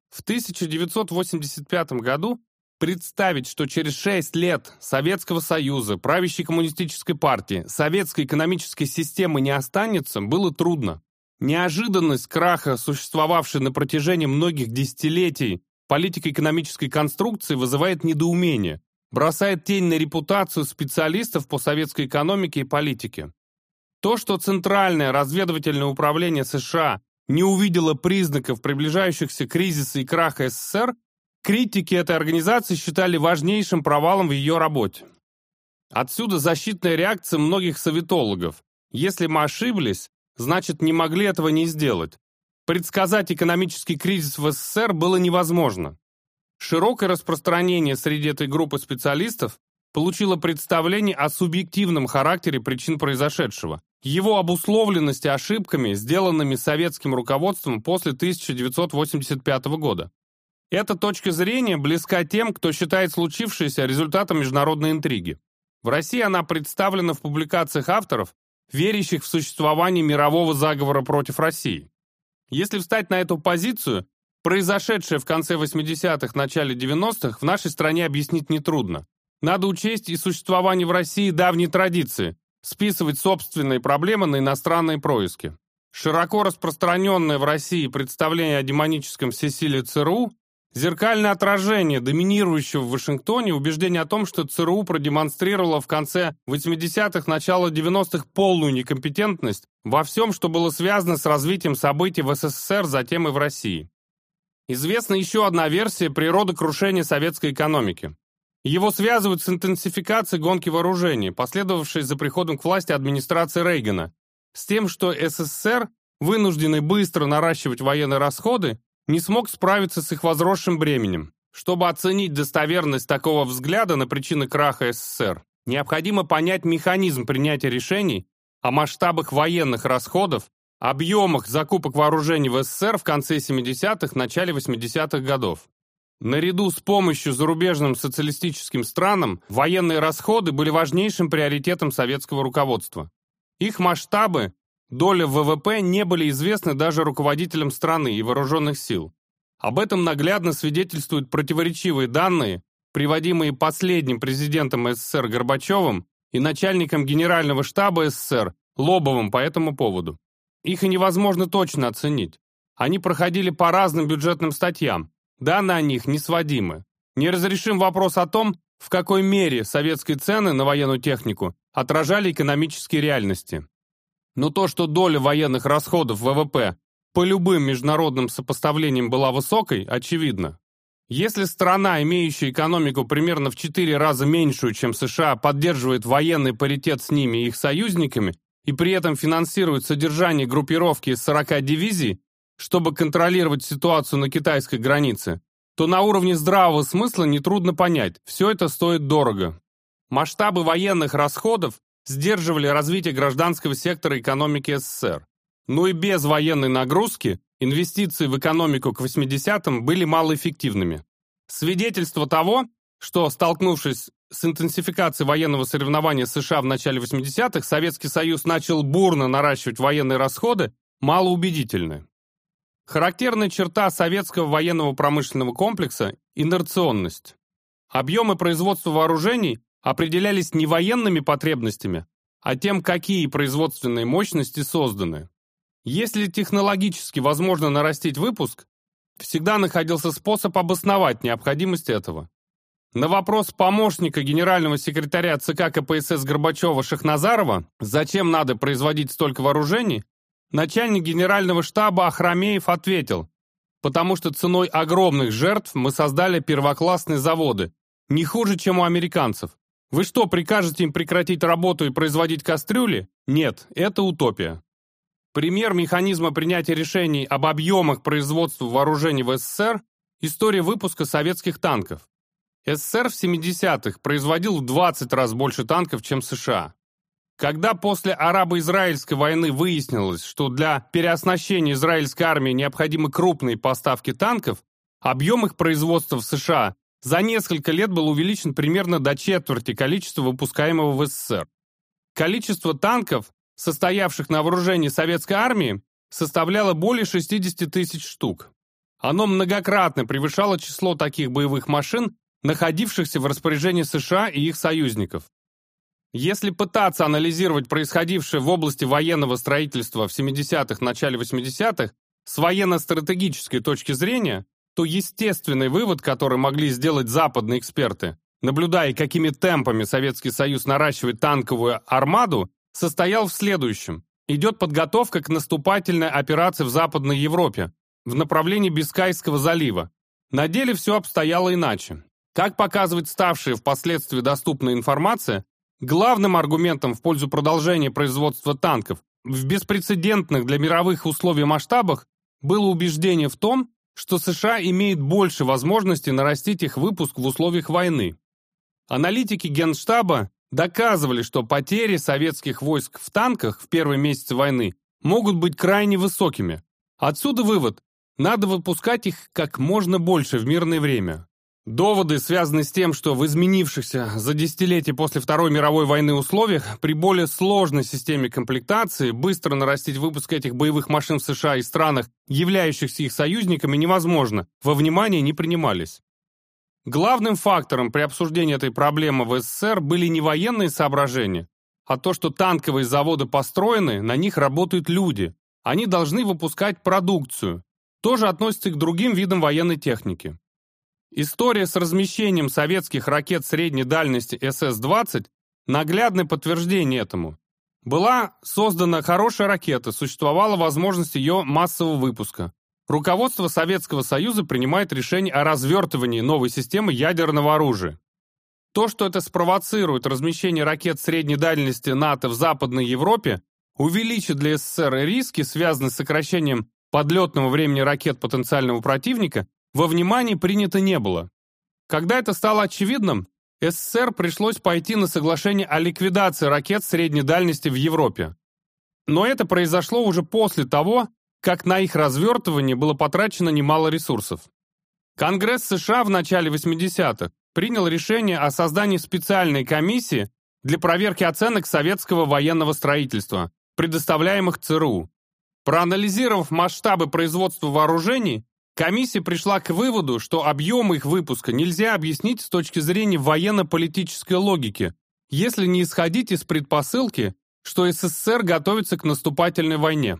В 1985 году представить, что через 6 лет Советского Союза, правящей коммунистической партии, советской экономической системы не останется, было трудно. Неожиданность краха, существовавшей на протяжении многих десятилетий политико-экономической конструкции, вызывает недоумение, бросает тень на репутацию специалистов по советской экономике и политике. То, что Центральное разведывательное управление США не увидело признаков приближающихся кризиса и краха СССР, критики этой организации считали важнейшим провалом в ее работе. Отсюда защитная реакция многих советологов. Если мы ошиблись, значит не могли этого не сделать. Предсказать экономический кризис в СССР было невозможно. Широкое распространение среди этой группы специалистов получило представление о субъективном характере причин произошедшего, его обусловленности ошибками, сделанными советским руководством после 1985 года. Эта точка зрения близка тем, кто считает случившееся результатом международной интриги. В России она представлена в публикациях авторов, верящих в существование мирового заговора против России. Если встать на эту позицию, Произошедшее в конце 80-х, начале 90-х в нашей стране объяснить нетрудно. Надо учесть и существование в России давней традиции – списывать собственные проблемы на иностранные происки. Широко распространенное в России представление о демоническом всесилии ЦРУ – зеркальное отражение доминирующего в Вашингтоне убеждения о том, что ЦРУ продемонстрировало в конце 80-х, начало 90-х полную некомпетентность во всем, что было связано с развитием событий в СССР, затем и в России. Известна еще одна версия природы крушения советской экономики. Его связывают с интенсификацией гонки вооружений, последовавшей за приходом к власти администрации Рейгана, с тем, что СССР, вынужденный быстро наращивать военные расходы, не смог справиться с их возросшим бременем. Чтобы оценить достоверность такого взгляда на причины краха СССР, необходимо понять механизм принятия решений о масштабах военных расходов объемах закупок вооружений в СССР в конце 70-х, начале 80-х годов. Наряду с помощью зарубежным социалистическим странам военные расходы были важнейшим приоритетом советского руководства. Их масштабы, доля ВВП не были известны даже руководителям страны и вооруженных сил. Об этом наглядно свидетельствуют противоречивые данные, приводимые последним президентом СССР Горбачевым и начальником Генерального штаба СССР Лобовым по этому поводу. Их и невозможно точно оценить. Они проходили по разным бюджетным статьям. Данные о них не сводимы. Неразрешим вопрос о том, в какой мере советские цены на военную технику отражали экономические реальности. Но то, что доля военных расходов ВВП по любым международным сопоставлениям была высокой, очевидно. Если страна, имеющая экономику примерно в 4 раза меньшую, чем США, поддерживает военный паритет с ними и их союзниками, и при этом финансирует содержание группировки из 40 дивизий, чтобы контролировать ситуацию на китайской границе, то на уровне здравого смысла нетрудно понять, все это стоит дорого. Масштабы военных расходов сдерживали развитие гражданского сектора экономики СССР. Но и без военной нагрузки инвестиции в экономику к 80-м были малоэффективными. Свидетельство того, что, столкнувшись с интенсификацией военного соревнования США в начале 80-х Советский Союз начал бурно наращивать военные расходы, малоубедительны. Характерная черта советского военного промышленного комплекса – инерционность. Объемы производства вооружений определялись не военными потребностями, а тем, какие производственные мощности созданы. Если технологически возможно нарастить выпуск, всегда находился способ обосновать необходимость этого. На вопрос помощника генерального секретаря ЦК КПСС Горбачева Шахназарова, зачем надо производить столько вооружений, начальник генерального штаба Ахрамеев ответил, потому что ценой огромных жертв мы создали первоклассные заводы, не хуже, чем у американцев. Вы что, прикажете им прекратить работу и производить кастрюли? Нет, это утопия. Пример механизма принятия решений об объемах производства вооружений в СССР – история выпуска советских танков. СССР в 70-х производил в 20 раз больше танков, чем США. Когда после арабо-израильской войны выяснилось, что для переоснащения израильской армии необходимы крупные поставки танков, объем их производства в США за несколько лет был увеличен примерно до четверти количества выпускаемого в СССР. Количество танков, состоявших на вооружении советской армии, составляло более 60 тысяч штук. Оно многократно превышало число таких боевых машин, находившихся в распоряжении США и их союзников. Если пытаться анализировать происходившее в области военного строительства в 70-х, начале 80-х с военно-стратегической точки зрения, то естественный вывод, который могли сделать западные эксперты, наблюдая, какими темпами Советский Союз наращивает танковую армаду, состоял в следующем. Идет подготовка к наступательной операции в Западной Европе в направлении Бискайского залива. На деле все обстояло иначе. Как показывает ставшая впоследствии доступная информация, Главным аргументом в пользу продолжения производства танков в беспрецедентных для мировых условий масштабах было убеждение в том, что США имеет больше возможностей нарастить их выпуск в условиях войны. Аналитики Генштаба доказывали, что потери советских войск в танках в первые месяцы войны могут быть крайне высокими. Отсюда вывод – надо выпускать их как можно больше в мирное время. Доводы связаны с тем, что в изменившихся за десятилетия после Второй мировой войны условиях при более сложной системе комплектации быстро нарастить выпуск этих боевых машин в США и странах, являющихся их союзниками, невозможно, во внимание не принимались. Главным фактором при обсуждении этой проблемы в СССР были не военные соображения, а то, что танковые заводы построены, на них работают люди. Они должны выпускать продукцию. Тоже относится и к другим видам военной техники. История с размещением советских ракет средней дальности СС-20 – наглядное подтверждение этому. Была создана хорошая ракета, существовала возможность ее массового выпуска. Руководство Советского Союза принимает решение о развертывании новой системы ядерного оружия. То, что это спровоцирует размещение ракет средней дальности НАТО в Западной Европе, увеличит для СССР риски, связанные с сокращением подлетного времени ракет потенциального противника, во внимание принято не было. Когда это стало очевидным, СССР пришлось пойти на соглашение о ликвидации ракет средней дальности в Европе. Но это произошло уже после того, как на их развертывание было потрачено немало ресурсов. Конгресс США в начале 80-х принял решение о создании специальной комиссии для проверки оценок советского военного строительства, предоставляемых ЦРУ. Проанализировав масштабы производства вооружений, Комиссия пришла к выводу, что объем их выпуска нельзя объяснить с точки зрения военно-политической логики, если не исходить из предпосылки, что СССР готовится к наступательной войне.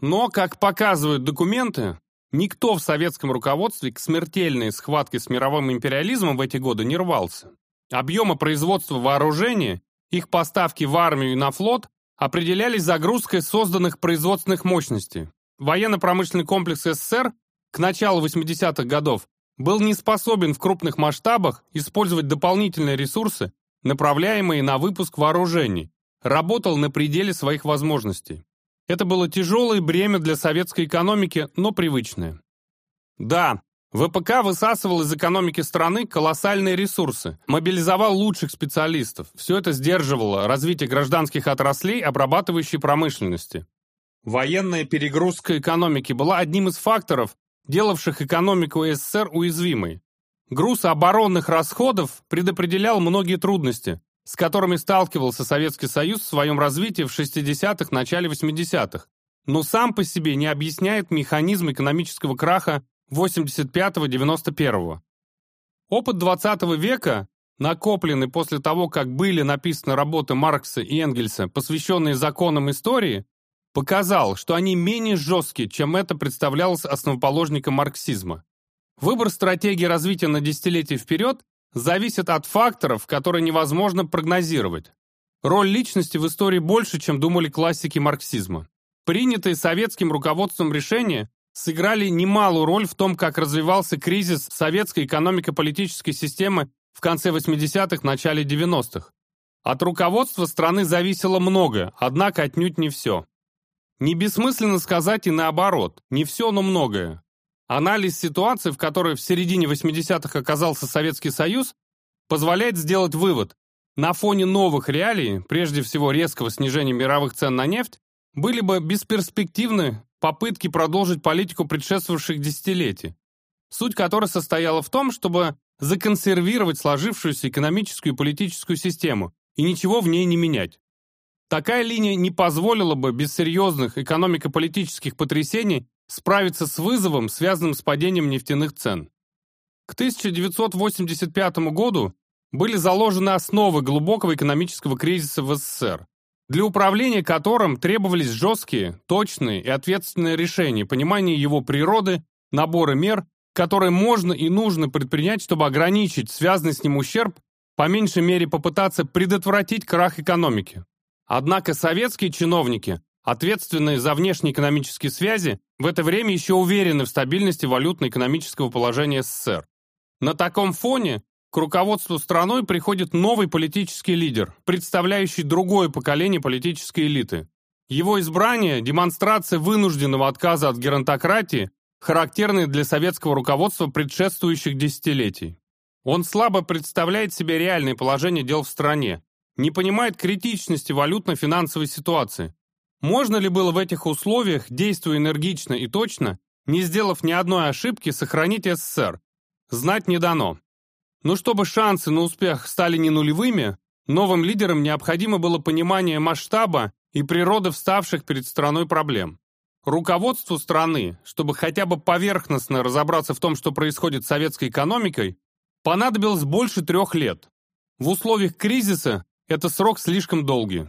Но, как показывают документы, никто в советском руководстве к смертельной схватке с мировым империализмом в эти годы не рвался. Объемы производства вооружения, их поставки в армию и на флот определялись загрузкой созданных производственных мощностей. Военно-промышленный комплекс СССР к началу 80-х годов был не способен в крупных масштабах использовать дополнительные ресурсы, направляемые на выпуск вооружений, работал на пределе своих возможностей. Это было тяжелое бремя для советской экономики, но привычное. Да, ВПК высасывал из экономики страны колоссальные ресурсы, мобилизовал лучших специалистов. Все это сдерживало развитие гражданских отраслей обрабатывающей промышленности. Военная перегрузка экономики была одним из факторов, делавших экономику СССР уязвимой. Груз оборонных расходов предопределял многие трудности, с которыми сталкивался Советский Союз в своем развитии в 60-х, начале 80-х, но сам по себе не объясняет механизм экономического краха 85-91. Опыт 20 века, накопленный после того, как были написаны работы Маркса и Энгельса, посвященные законам истории, показал, что они менее жесткие, чем это представлялось основоположником марксизма. Выбор стратегии развития на десятилетия вперед зависит от факторов, которые невозможно прогнозировать. Роль личности в истории больше, чем думали классики марксизма. Принятые советским руководством решения сыграли немалую роль в том, как развивался кризис советской экономико-политической системы в конце 80-х, начале 90-х. От руководства страны зависело многое, однако отнюдь не все. Не бессмысленно сказать и наоборот, не все, но многое. Анализ ситуации, в которой в середине 80-х оказался Советский Союз, позволяет сделать вывод. на фоне новых реалий, прежде всего резкого снижения мировых цен на нефть, были бы бесперспективны попытки продолжить политику предшествовавших десятилетий, суть которой состояла в том, чтобы законсервировать сложившуюся экономическую и политическую систему и ничего в ней не менять. Такая линия не позволила бы без серьезных экономико-политических потрясений справиться с вызовом, связанным с падением нефтяных цен. К 1985 году были заложены основы глубокого экономического кризиса в СССР, для управления которым требовались жесткие, точные и ответственные решения, понимание его природы, наборы мер, которые можно и нужно предпринять, чтобы ограничить связанный с ним ущерб, по меньшей мере попытаться предотвратить крах экономики. Однако советские чиновники, ответственные за внешнеэкономические связи, в это время еще уверены в стабильности валютно-экономического положения СССР. На таком фоне к руководству страной приходит новый политический лидер, представляющий другое поколение политической элиты. Его избрание – демонстрация вынужденного отказа от геронтократии, характерной для советского руководства предшествующих десятилетий. Он слабо представляет себе реальное положение дел в стране, не понимает критичности валютно-финансовой ситуации. Можно ли было в этих условиях, действуя энергично и точно, не сделав ни одной ошибки, сохранить СССР? Знать не дано. Но чтобы шансы на успех стали не нулевыми, новым лидерам необходимо было понимание масштаба и природы вставших перед страной проблем. Руководству страны, чтобы хотя бы поверхностно разобраться в том, что происходит с советской экономикой, понадобилось больше трех лет. В условиях кризиса это срок слишком долгий.